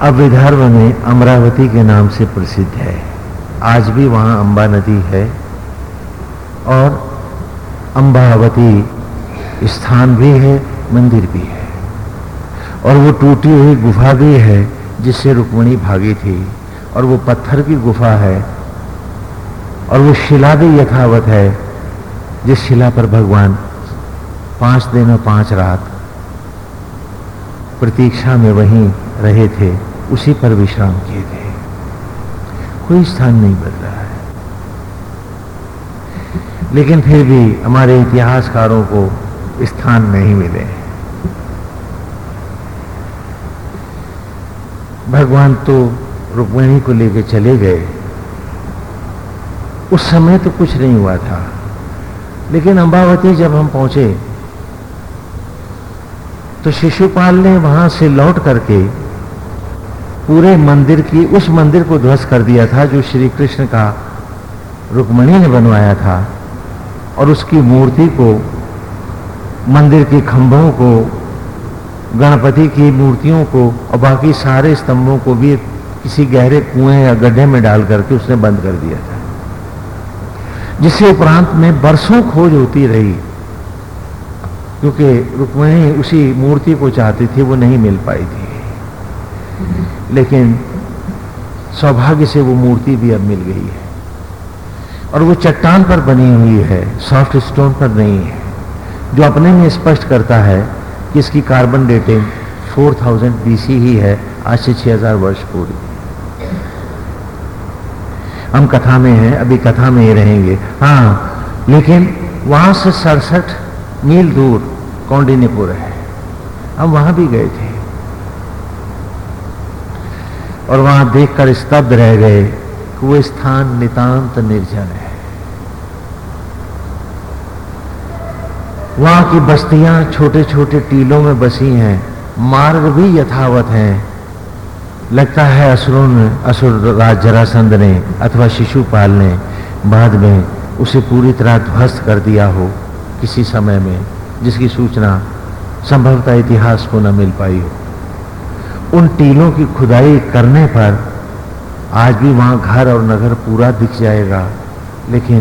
अब विदर्भ में अमरावती के नाम से प्रसिद्ध है। आज भी वहाँ अंबा नदी है और अंबावती स्थान भी है, मंदिर भी है। और वो टूटी हुई गुफा भी है, जिससे रुक्मणी भागी थी। और वो पत्थर की गुफा है और वो शिला भी यथावत है, जिस शिला पर भगवान पाँच दिन और पाँच रात प्रतीक्षा में वहीं रहे थे, उसी पर विश्राम किए थे। कोई स्थान नहीं बदला है। लेकिन फिर भी हमारे इतिहासकारों को स्थान नहीं मिले भगवान तो रुक्मिणी को लेकर चले गए। उस समय तो कुछ नहीं हुआ था। लेकिन अंबावती जब हम पहुँचे तो शिशुपाल ने वहाँ से लौट करके पूरे मंदिर की, उस मंदिर को ध्वस्त कर दिया था जो श्री कृष्ण का रुक्मणी ने बनवाया था और उसकी मूर्ति को, मंदिर के खंभों को, गणपति की मूर्तियों को और बाकी सारे स्तंभों को भी किसी गहरे कुएँ या गड्ढे में डाल करके उसने बंद कर दिया था। जिससे उपरांत में बरसों खोज होती रही, क्योंकि रुक्मणी उसी मूर्ति को चाहती थी, वो नहीं मिल पाई थी। लेकिन सौभाग्य से वो मूर्ति भी अब मिल गई है। और वो चट्टान पर बनी हुई है सॉफ्ट स्टोन पर नहीं है, जो अपने में स्पष्ट करता है कि इसकी कार्बन डेटिंग 4000 बीसी ही है, आज से 6000 वर्ष पूर्व। हम कथा में हैं, अभी कथा में ही रहेंगे। हाँ लेकिन वहाँ से सड़सठ मील दूर कौंडिन्यपुर है। हम वहाँ भी गए थे। और वहाँ देखकर स्तब्ध रह गए कि वो स्थान नितांत निर्जन है। वहाँ की बस्तियाँ छोटे छोटे टीलों में बसी हैं, मार्ग भी यथावत हैं। लगता है असुरों ने, असुर राज जरासंध ने अथवा शिशुपाल ने बाद में उसे पूरी तरह ध्वस्त कर दिया हो किसी समय में, जिसकी सूचना संभवतः इतिहास को न मिल पाई हो। उन टीलों की खुदाई करने पर आज भी वहाँ घर और नगर पूरा दिख जाएगा। लेकिन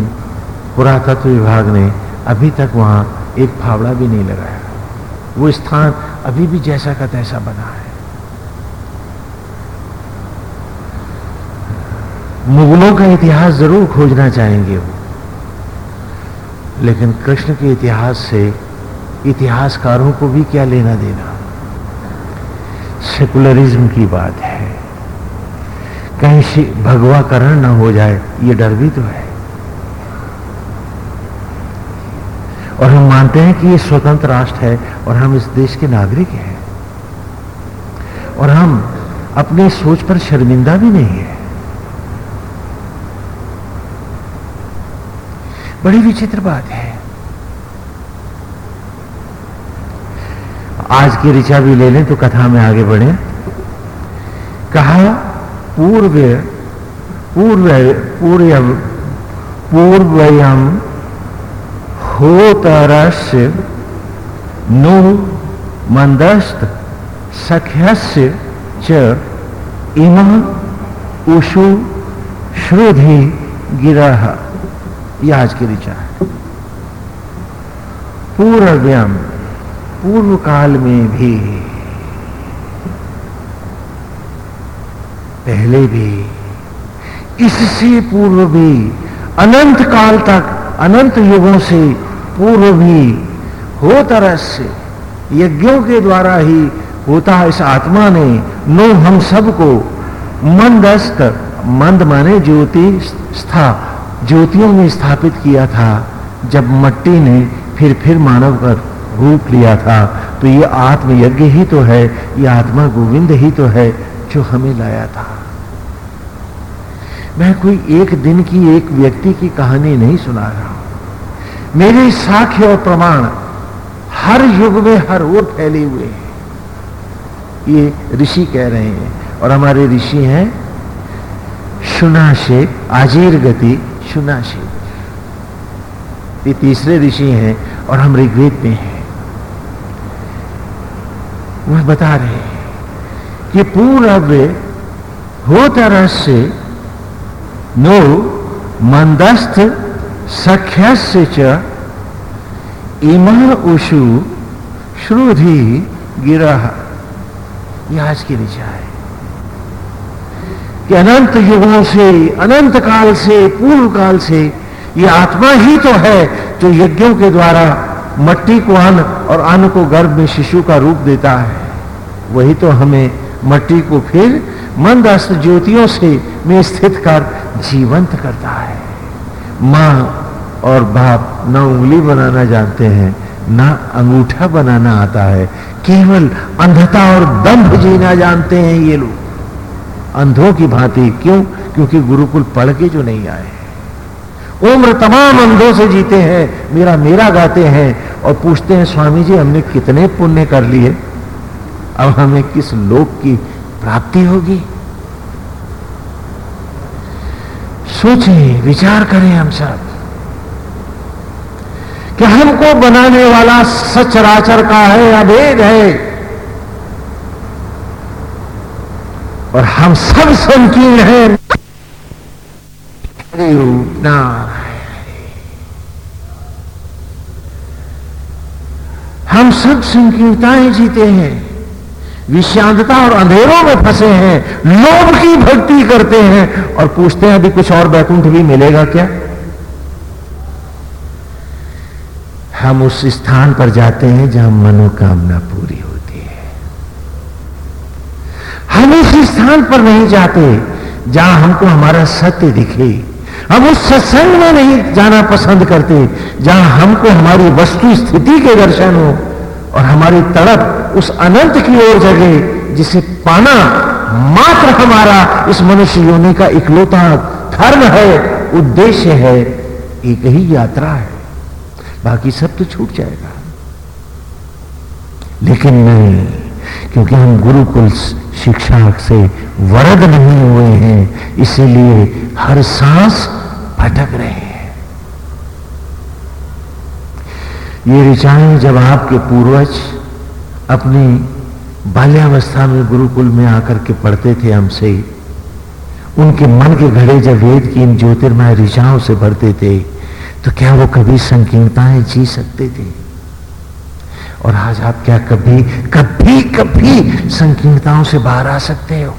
पुरातत्व विभाग ने अभी तक वहाँ एक फावड़ा भी नहीं लगाया। वो स्थान अभी भी जैसा का तैसा बना है। मुगलों का इतिहास ज़रूर खोजना चाहेंगे वो। लेकिन कृष्ण के इतिहास से इतिहासकारों को भी क्या लेना देना? सेकुलरिज्म की बात है। कहीं भगवाकरण न हो जाए, ये डर भी तो है। और हम मानते हैं कि ये स्वतंत्र राष्ट्र है और हम इस देश के नागरिक हैं। और हम अपनी सोच पर शर्मिंदा भी नहीं है। बड़ी विचित्र बात है। आज की ऋचा भी ले लें तो कथा में आगे बढ़े। कहा, पूर्व पूर्व पूर्व पूर्वयम होतरस्य नो मंदस्त सख्यस्य च इम उषु श्रुधि गिरह। ये आज की ऋचा है। पूर्व्यम पूर्व काल में भी, पहले भी, इससे पूर्व भी, अनंत काल तक, अनंत युगों से पूर्व भी हो तरह से यज्ञों के द्वारा ही होता इस आत्मा ने, नो हम सबको, मंदस्त, मंद माने ज्योति स्था, ज्योतियों में स्थापित किया था, जब मट्टी ने फिर फिर मानव का रूप लिया था। तो ये आत्मयज्ञ ही तो है, ये आत्मा गोविंद ही तो है जो हमें लाया था। मैं कोई एक दिन की एक व्यक्ति की कहानी नहीं सुना रहा मेरे साक्ष्य और प्रमाण हर युग में हर ओर फैले हुए हैं। ये ऋषि कह रहे हैं और हमारे ऋषि हैं, शुनाशे, आजीर गति, शुनाशी। ये तीसरे ऋषि हैं और हम ऋग्वेद में हैं। वह बता रहे हैं कि पूर्व हो तरह से नो मंदस्थ सख्यस्य च इमा उषु श्रुधि गिरह। यह आज की ऋचा है कि अनंत युगों से, अनंत काल से, पूर्व काल से ये आत्मा ही तो है जो यज्ञों के द्वारा मट्टी को अन्न और अन्न को गर्भ में शिशु का रूप देता है। वही तो हमें मट्टी को फिर मंद अस्त ज्योतियों से में स्थित कर जीवंत करता है। माँ और बाप न उंगली बनाना जानते हैं, ना अंगूठा बनाना आता है। केवल अंधता और दंभ जीना जानते हैं ये लोग। अंधों की भांति क्यों? क्योंकि गुरुकुल पढ़ के जो नहीं आए। उम्र तमाम अंधों से जीते हैं, मेरा मेरा गाते हैं और पूछते हैं, स्वामी जी, हमने कितने पुण्य कर लिए? अब हमें किस लोक की प्राप्ति होगी? सोचें विचार करें हम सब कि हमको बनाने वाला सचराचर का है अभेद है? और हम सब संकीर्ण हैं। हम सब संकीर्णताएँ जीते हैं। विषांतता और अंधेरों में फंसे हैं। लोभ की भक्ति करते हैं। और पूछते हैं, अभी कुछ और बैकुंठ भी मिलेगा क्या? हम उस स्थान पर जाते हैं जहाँ मनोकामना पूरी होती है। हम उस स्थान पर नहीं जाते जहाँ हमको हमारा सत्य दिखे। हम उस सत्संग में नहीं जाना पसंद करते, जहाँ हमको हमारी वस्तु स्थिति के दर्शन हो और हमारी तड़प उस अनंत की ओर जगे, जिसे पाना मात्र हमारा इस मनुष्य योनि का इकलौता धर्म है, उद्देश्य है, एक ही यात्रा है। बाकी सब तो छूट जाएगा। लेकिन नहीं क्योंकि हम गुरुकुल शिक्षा से वरद नहीं हुए हैं, इसीलिए हर सांस भटक रहे हैं। ये ऋचाएँ जब आपके पूर्वज अपनी बाल्यावस्था में गुरुकुल में आकर के पढ़ते थे हमसे, उनके मन के घड़े जब वेद की इन ज्योतिर्मय ऋचाओं से भरते थे तो क्या वो कभी संकीर्णताएँ जी सकते थे? और आज आप क्या कभी कभी कभी संकीर्णताओं से बाहर आ सकते हो?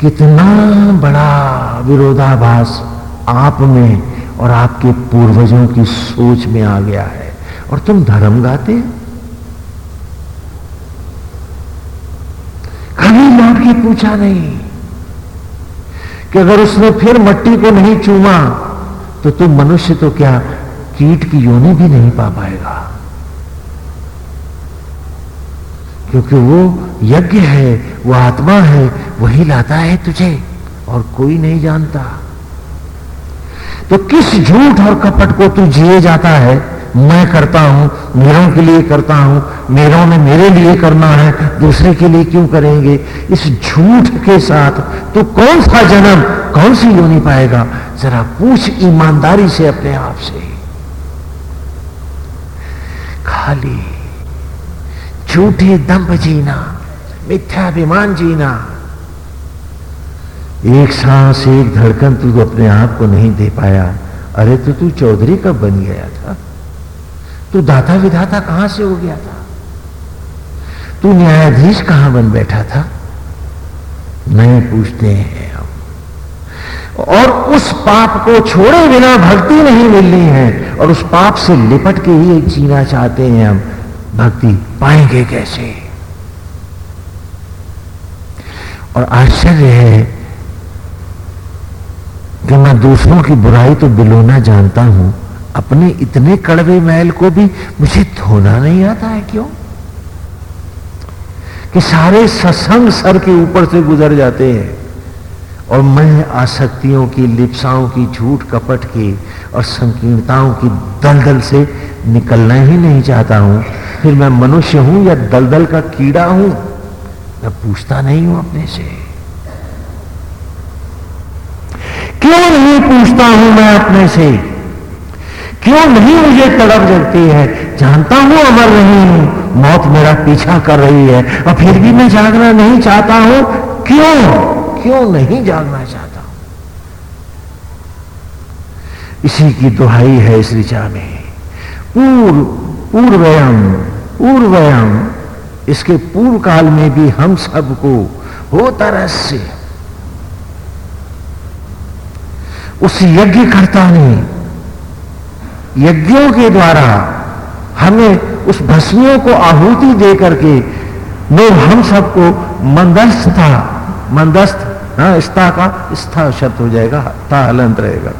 कितना बड़ा विरोधाभास आप में और आपके पूर्वजों की सोच में आ गया है। और तुम धर्म गाते कभी लौट के पूछा नहीं कि अगर उसने फिर मट्टी को नहीं चूमा तो तुम मनुष्य तो क्या कीट की योनि भी नहीं पा पाएगा? क्योंकि वो यज्ञ है, वो आत्मा है, वही लाता है तुझे, और कोई नहीं जानता। तो किस झूठ और कपट को तू जिए जाता है? मैं करता हूँ, मेरों के लिए करता हूँ, मेरों ने मेरे लिए करना है, दूसरे के लिए क्यों करेंगे? इस झूठ के साथ तो कौन सा जन्म, कौन सी योनि पाएगा? जरा पूछ ईमानदारी से अपने आप से। खाली झूठे दम्भ जीना मिथ्याभिमान जीना। एक सांस, एक धड़कन तू अपने आप को नहीं दे पाया। अरे तो तू चौधरी कब बन गया था? तू दाता विधाता कहाँ से हो गया था? तू न्यायाधीश कहाँ बन बैठा था? नहीं पूछते हैं हम। और उस पाप को छोड़े बिना भक्ति नहीं मिलनी है। और उस पाप से लिपट के ही जीना चाहते हैं हम। भक्ति पाएँगे कैसे? और आश्चर्य है कि मैं दूसरों की बुराई तो बिलोना जानता हूँ, अपने इतने कड़वे महल को भी मुझे धोना नहीं आता है क्यों? कि सारे सत्संग सर के ऊपर से गुजर जाते हैं। और मैं आसक्तियों की, लिप्साओं की, झूठ कपट की और संकीर्णताओं की दलदल से निकलना ही नहीं चाहता हूँ। फिर मैं मनुष्य हूँ या दलदल का कीड़ा हूँ? मैं पूछता नहीं हूँ अपने से। क्यों नहीं पूछता हूँ मैं अपने से? क्यों नहीं मुझे तड़प जगती है? जानता हूँ अमर नहीं हूँ, मौत मेरा पीछा कर रही है, और फिर भी मैं जागना नहीं चाहता हूँ। क्यों? क्यों नहीं जागना चाहता? इसी की दुहाई है इस ऋचा में। पूर्व पूर्वयम पूर्वयम इसके पूर्व काल में भी हम सबको हो होता रहस्य। उस यज्ञकर्ता ने यज्ञों के द्वारा हमें उस भस्मियों को आहुति दे करके लोग हम सबको मंदस्थ था मंदस्थ हाँ स्था का स्था शब्द हो जाएगा, ता हलंत रहेगा।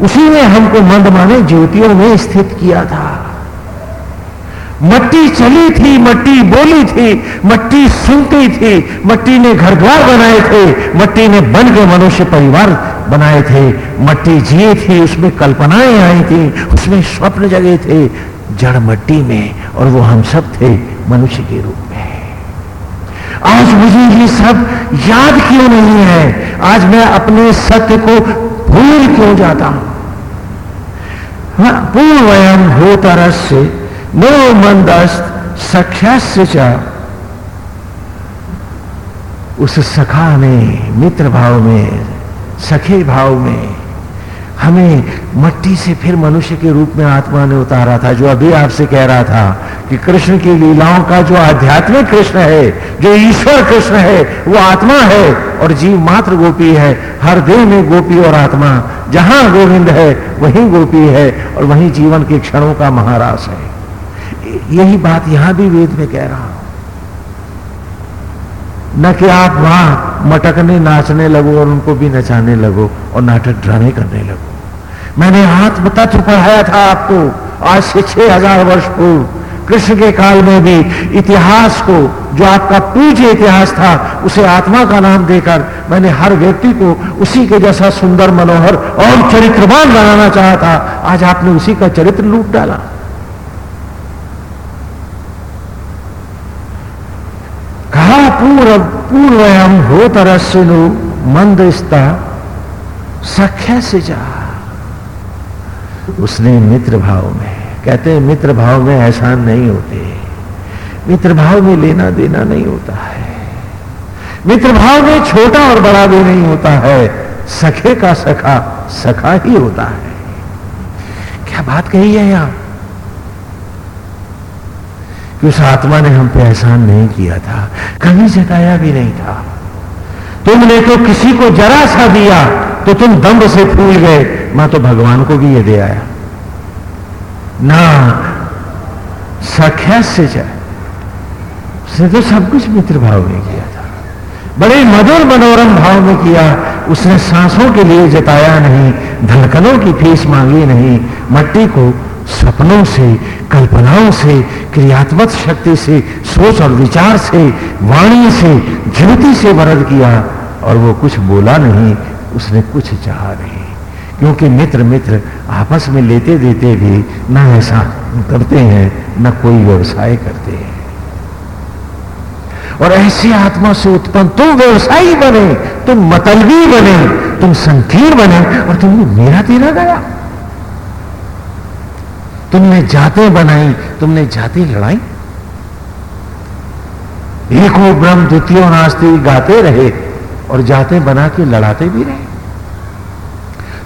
उसी ने हमको मंद माने, ज्योतियों में स्थित किया था। मट्टी चली थी, मट्टी बोली थी, मट्टी सुनती थी, मट्टी ने घर द्वार बनाए थे, मट्टी ने बन के मनुष्य परिवार बनाए थे, मट्टी जिए थी, उसमें कल्पनाएँ आई थी, उसमें स्वप्न जगे थे, जड़ मट्टी में, और वो हम सब थे मनुष्य के रूप में। आज मुझे ये सब याद क्यों नहीं है? आज मैं अपने सत्य को भूल क्यों जाता हूँ? हाँ, पूर्वयम होतरस से नो मंदस्त सख्या उस सखा में मित्र भाव में सखे भाव में हमें मट्टी से फिर मनुष्य के रूप में आत्मा ने उतारा था, जो अभी आपसे कह रहा था कि कृष्ण की लीलाओं का जो आध्यात्मिक कृष्ण है, जो ईश्वर कृष्ण है, वो आत्मा है और जीव मात्र गोपी है। हर देह में गोपी और आत्मा, जहाँ गोविंद है, वहीं गोपी है और वहीं जीवन के क्षणों का महारास है। यही बात यहाँ भी वेद में कह रहा हूँ। न कि आप वहाँ मटकने, नाचने लगो और उनको भी नचाने लगो और नाटक ड्रामे करने लगो। मैंने आत्म तत्व पढ़ाया था आपको, आज से छह हज़ार वर्ष पूर्व, कृष्ण के काल में भी इतिहास को, जो आपका पूज्य इतिहास था, उसे आत्मा का नाम देकर मैंने हर व्यक्ति को उसी के जैसा सुंदर, मनोहर और चरित्रवान बनाना चाहा था। आज आपने उसी का चरित्र लूट डाला। पूर्वयम हो तरस्नु मंदस्ता सख्या से जा। उसने मित्र भाव में कहते हैं मित्र भाव में एहसान नहीं होते। मित्र भाव में लेना देना नहीं होता है। मित्र भाव में छोटा और बड़ा भी नहीं होता है। सखे का सखा सखा ही होता है। क्या बात कही है यहाँ? कि उस आत्मा ने हम पे एहसान नहीं किया था, कभी जताया भी नहीं था। तुमने तो किसी को जरा सा दिया तो तुम दम्ब से फूल गए। मैं तो भगवान को भी ये दे आया। ना, सख्या से जाए, उसने तो सब कुछ मित्र भाव में किया था। बड़े मधुर मनोरम भाव में किया, उसने सांसों के लिए जताया नहीं धड़कनों की फ़ीस मांगी नहीं, मट्टी को सपनों से, कल्पनाओं से, क्रियात्मक शक्ति से, सोच और विचार से, वाणी से, ज्योति से वरद किया और वो कुछ बोला नहीं, उसने कुछ चाहा नहीं। क्योंकि मित्र मित्र आपस में लेते देते भी न ऐसा करते हैं, न कोई व्यवसाय करते हैं। और ऐसी आत्मा से उत्पन्न तुम व्यवसायी बने, तुम मतलबी बने, तुम संकीर्ण बने और तुमने मेरा तेरा गया। तुमने जाते बनाई, तुमने जाते लड़ाई। एको ब्रह्म द्वितीय नास्ती गाते रहे और जाते बना के लड़ाते भी रहे।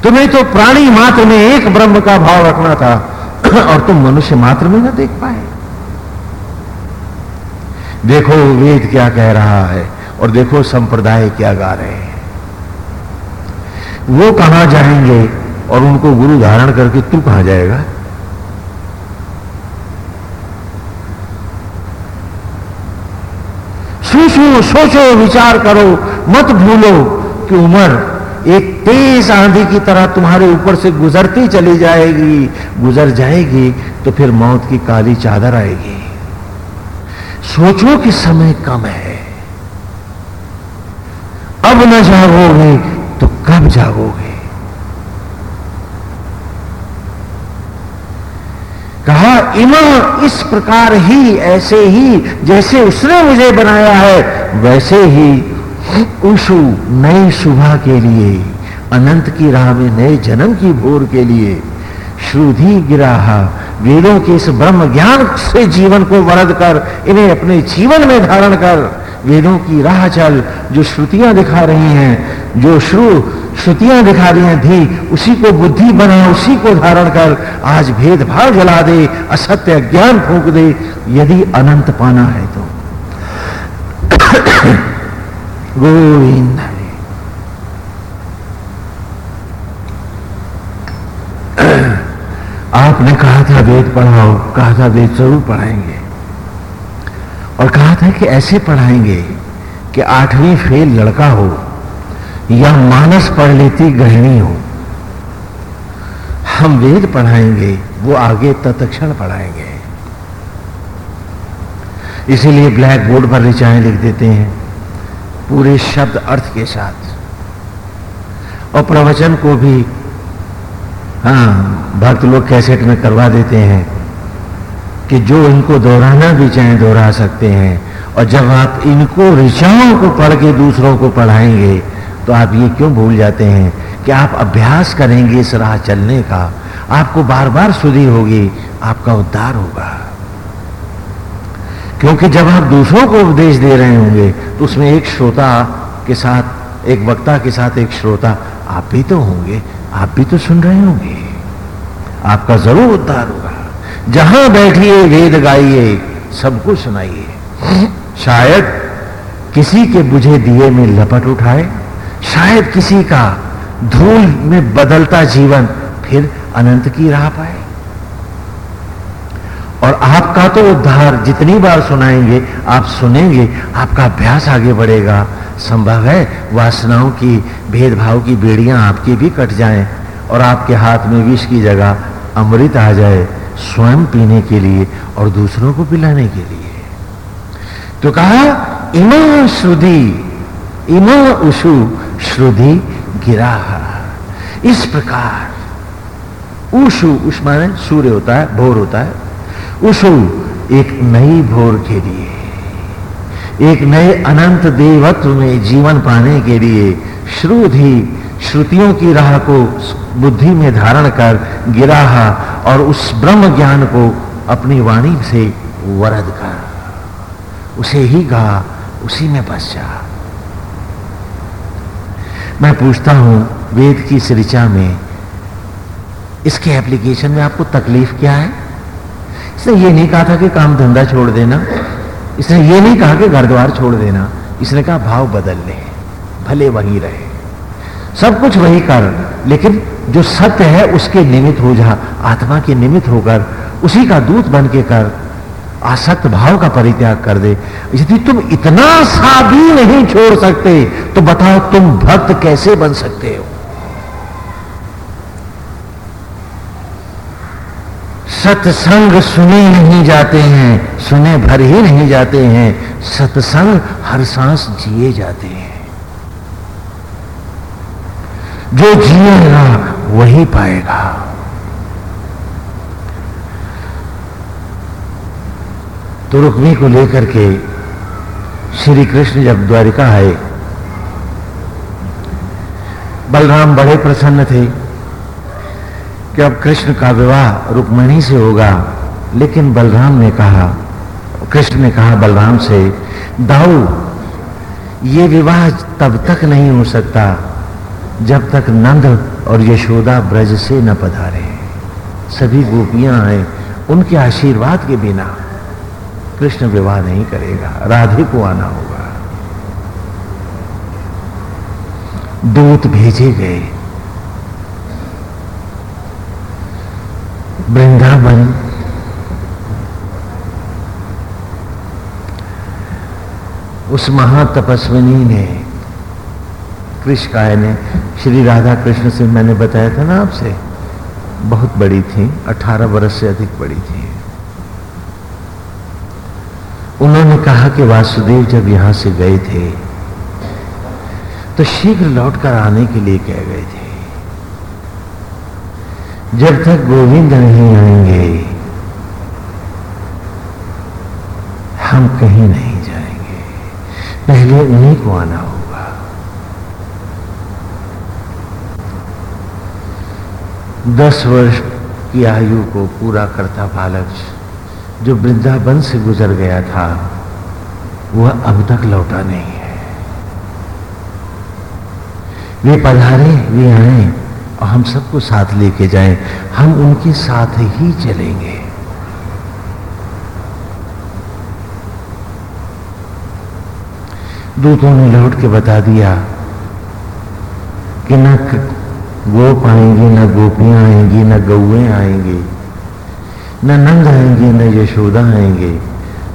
तुम्हें तो प्राणी मात्र में एक ब्रह्म का भाव रखना था और तुम मनुष्य मात्र में ना देख पाए। देखो वेद क्या कह रहा है और देखो संप्रदाय क्या गा रहे हैं। वो कहाँ जाएँगे और उनको गुरु धारण करके तू कहाँ जाएगा? सोचो सोचो, विचार करो, मत भूलो कि उम्र एक तेज आंधी की तरह तुम्हारे ऊपर से गुजरती चली जाएगी। गुजर जाएगी तो फिर मौत की काली चादर आएगी। सोचो कि समय कम है। अब न जागोगे तो कब जागोगे कहा इमा इस प्रकार ही, ऐसे ही, जैसे उसने मुझे बनाया है, वैसे ही उषु नई सुबह के लिए, अनंत की राह में नए जन्म की भोर के लिए श्रुधि गिराहा, वेदों के इस ब्रह्म ज्ञान से जीवन को वरद कर, इन्हें अपने जीवन में धारण कर। वेदों की राह चल जो श्रुतियाँ दिखा रही हैं, जो श्रु, श्रुतियाँ दिखा रही हैं धी उसी को बुद्धि बना, उसी को धारण कर, आज भेदभाव जला दे, असत्य ज्ञान फूक दे, यदि अनंत पाना है तो। गोविंद आपने कहा था वेद पढ़ाओ, कहा था वेद ज़रूर पढ़ाएँगे। और कहा था कि ऐसे पढ़ाएँगे कि आठवीं फेल लड़का हो या मानस पढ़ लेती गृहिणी हो। हम वेद पढ़ाएँगे, वो आगे तत्क्षण पढ़ाएँगे। इसीलिए ब्लैक बोर्ड पर ऋचाएँ लिख देते हैं, पूरे शब्द अर्थ के साथ। और प्रवचन को भी हाँ भक्त लोग कैसेट में करवा देते हैं। कि जो इनको दोहराना भी चाहे दोहरा सकते हैं। और जब आप इनको ऋषाओं को पढ़ के दूसरों को पढ़ाएँगे तो आप ये क्यों भूल जाते हैं कि आप अभ्यास करेंगे इस राह चलने का? आपको बार बार सुधी होगी, आपका उद्धार होगा। क्योंकि जब आप दूसरों को उपदेश दे रहे होंगे तो उसमें एक श्रोता के साथ, एक वक्ता के साथ एक श्रोता, आप भी तो होंगे, आप भी तो सुन रहे होंगे। आपका ज़रूर उद्धार होगा। जहाँ बैठिए, वेद गाइए सबको सुनाइए। शायद किसी के बुझे दिए में लपट उठाए, शायद किसी का धूल में बदलता जीवन फिर अनंत की राह पाए। और आपका तो उद्धार जितनी बार सुनाएँगे, आप सुनेंगे, आपका अभ्यास आगे बढ़ेगा। संभव है वासनाओं की, भेदभाव की बेड़ियाँ आपकी भी कट जाएँ और आपके हाथ में विष की जगह अमृत आ जाए। स्वयं पीने के लिए और दूसरों को पिलाने के लिए। तो कहा, इमा श्रुधि इमा उषु श्रुधि गिरा इस प्रकार, उषु, उष माने सूर्य होता है, भोर होता है। उसो एक नई भोर के लिए, एक नए अनंत देवत्व में जीवन पाने के लिए श्रुधि श्रुतियों की राह को बुद्धि में धारण कर गिरा और उस ब्रह्म ज्ञान को अपनी वाणी से वरद कर। उसे ही गा, उसी में बस जा। मैं पूछता हूँ, वेद की सृचा में इसके एप्लीकेशन में आपको तकलीफ़ क्या है? इसने ये नहीं कहा था कि काम धंधा छोड़ देना। इसने ये नहीं कहा कि घर द्वार छोड़ देना। इसने कहा, भाव बदल ले, भले वहीं रहे। सब कुछ वही कर लेकिन जो सत्य है, उसके निमित्त हो जा आत्मा के निमित्त होकर, उसी का दूत बन के कर आसक्त भाव का परित्याग कर दे। यदि तुम इतना सा भी नहीं छोड़ सकते तो बताओ तुम भक्त कैसे बन सकते हो? सत्संग सुने नहीं जाते हैं, सुने भर ही नहीं जाते हैं। सत्संग हर सांस जिए जाते हैं। जो जिएगा, वही पाएगा। तो रुक्मी को लेकर के श्री कृष्ण जब द्वारिका आए, बलराम बड़े प्रसन्न थे कि अब कृष्ण का विवाह रुक्मणी से होगा, लेकिन बलराम ने कहा, कृष्ण ने कहा, बलराम से, दाऊ, ये विवाह तब तक नहीं हो सकता जब तक नंद और यशोदा ब्रज से न पधारे, सभी गोपियाँ आए उनके आशीर्वाद के बिना। कृष्ण विवाह नहीं करेगा, राधे को आना होगा। दूत भेजे गए। वृंदावन। उस महातपस्विनी ने कृष्ण ने श्री राधा कृष्ण से मैंने बताया था ना आपसे बहुत बड़ी थी अठारह वर्ष से अधिक बड़ी थी उन्होंने कहा कि वासुदेव जब यहाँ से गए थे तो शीघ्र लौटकर आने के लिए कह गए थे जब तक गोविंद नहीं आएँगे हम कहीं नहीं जाएँगे पहले उन्हीं को आना होगा दस वर्ष की आयु को पूरा करता बालक जो वृंदावन से गुजर गया था, वह अब तक लौटा नहीं है। वे पधारे, वे आए और हम सबको साथ लेके जाएँ। हम उनके साथ ही चलेंगे। दूतों ने लौट के बता दिया कि न गोप आएँगे न गोपियाँ आएँगी, न गौए आएँगे, न नंद आएँगे, न यशोदा आएँगे,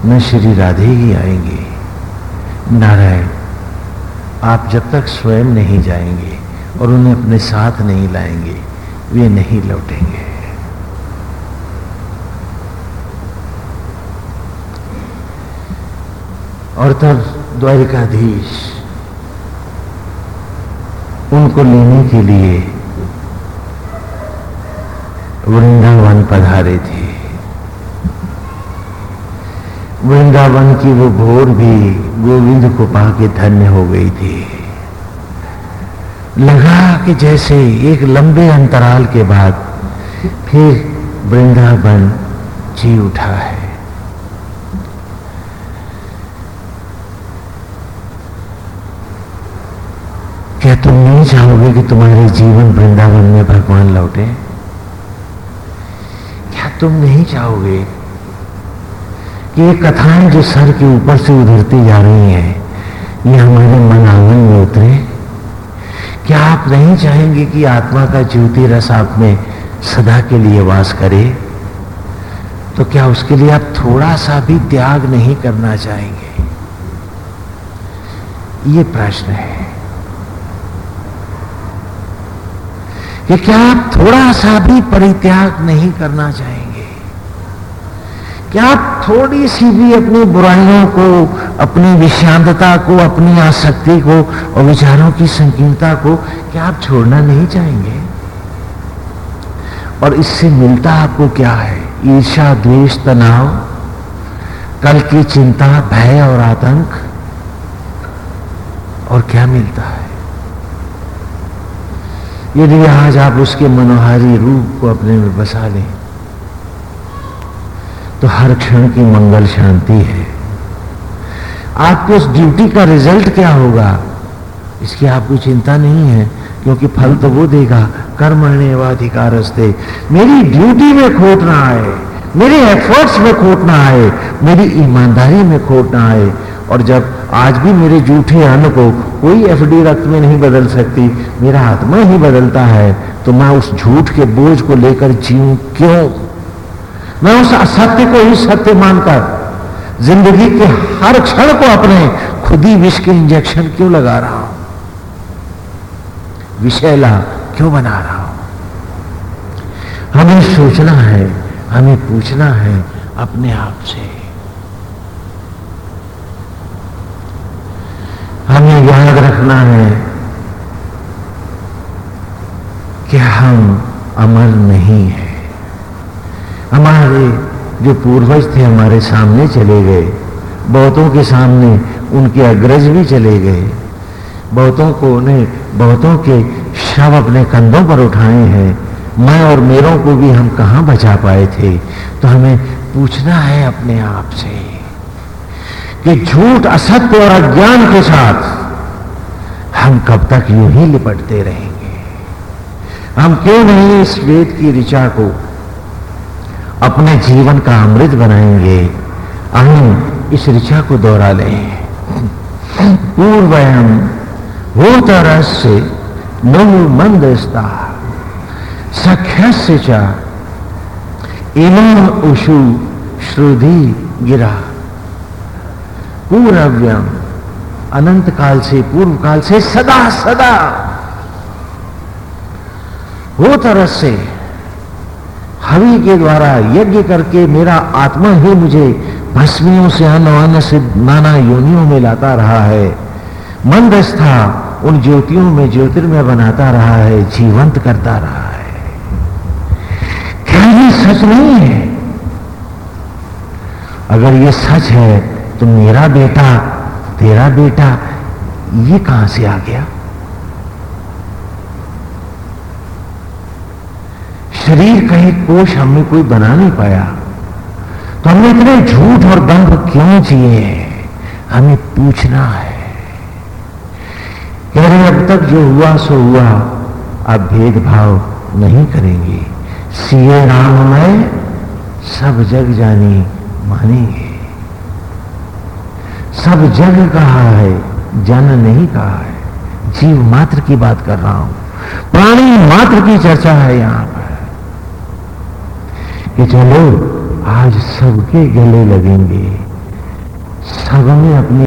न श्री राधे ही आएँगे। नारायण, आप जब तक स्वयं नहीं जाएँगे और उन्हें अपने साथ नहीं लाएँगे, वे नहीं लौटेंगे। और तब द्वारिकाधीश, उनको लेने के लिए वृंदावन पधारे थे। वृंदावन की वो भोर भी गोविंद को पाके धन्य हो गई थी। लगा कि जैसे एक लंबे अंतराल के बाद फिर वृंदावन जी उठा है। क्या तुम नहीं चाहोगे कि तुम्हारे जीवन वृंदावन में भगवान लौटे? तुम नहीं चाहोगे कि ये कथाएँ जो सर के ऊपर से उधरती जा रही हैं, ये हमारे मन आँगन में उतरे? क्या आप नहीं चाहेंगे कि आत्मा का ज्योति रस आप में सदा के लिए वास करे? तो क्या उसके लिए आप थोड़ा सा भी त्याग नहीं करना चाहेंगे? ये प्रश्न है। कि क्या आप थोड़ा सा भी परित्याग नहीं करना चाहेंगे? क्या थोड़ी सी भी अपनी बुराइयों को, अपनी विषांतता को, अपनी आसक्ति को और विचारों की संकीर्णता को, क्या आप छोड़ना नहीं चाहेंगे? और इससे मिलता आपको क्या है? ईर्षा द्वेष, तनाव, कल की चिंता, भय और आतंक, और क्या मिलता है? यदि आज आप उसके मनोहारी रूप को अपने में बसा लें तो हर क्षण की मंगल शांति है। आपको उस ड्यूटी का रिज़ल्ट क्या होगा? इसकी आपको चिंता नहीं है, क्योंकि फल तो वो देगा कर्मण्य अधिकार हस्ते मेरी ड्यूटी में खोट ना आए, मेरे एफर्ट्स में खोट ना आए, मेरी ईमानदारी में खोट ना आए, और जब आज भी मेरे जूठे अन्न को कोई एफडी रक्त में नहीं बदल सकती, मेरा आत्मा ही बदलता है तो मैं उस झूठ के बोझ को लेकर जीऊं क्यों? मैं उस असत्य को ही सत्य मानकर ज़िंदगी के हर क्षण को अपने खुद ही विष के इंजेक्शन क्यों लगा रहा हूँ? विषैला क्यों बना रहा हूँ? हमें सोचना है, हमें पूछना है अपने आप से। हमें याद रखना है कि हम अमर नहीं है। हमारे जो पूर्वज थे हमारे सामने चले गए। बहुतों के सामने उनके अग्रज भी चले गए। बहुतों को उन्हें, बहुतों के शव अपने कंधों पर उठाए हैं। मैं और मेरों को भी हम कहाँ बचा पाए थे? तो हमें पूछना है अपने आप से कि झूठ असत्य और अज्ञान के साथ हम कब तक यूँ ही लिपटते रहेंगे? हम क्यों नहीं इस वेद की ऋचा को अपने जीवन का अमृत बनाएँगे। हम इस ऋचा को दोहरा लें। पूर्वयम भूतरस से नो मंदस्ता। सख्य चा इम उषु श्रुधि गिरा। पूर्वव्यम अनंत काल से पूर्व काल से सदा सदा। वो तरह से हवि के द्वारा यज्ञ करके मेरा आत्मा ही मुझे भस्मियों से अन्न से नाना योनियों में लाता रहा है। मन मंदस्था उन ज्योतियों में ज्योतिर्मय बनाता रहा है, जीवंत करता रहा है। क्या ये सच नहीं है। अगर ये सच है तो मेरा बेटा, तेरा बेटा, ये कहाँ से आ गया? शरीर का एक कोष हमने कोई बना नहीं पाया। तो हमने इतने झूठ और दंभ क्यों जिए? हमें पूछना है। कह रहे अब तक जो हुआ, सो हुआ। अब भेदभाव नहीं करेंगे। सीए राम में सब जग जानी मानेंगे। सब जग कहा है, जन नहीं कहा है। जीव मात्र की बात कर रहा हूँ। प्राणी मात्र की चर्चा है यहाँ पर। कि चलो आज सबके गले लगेंगे। सब में अपनी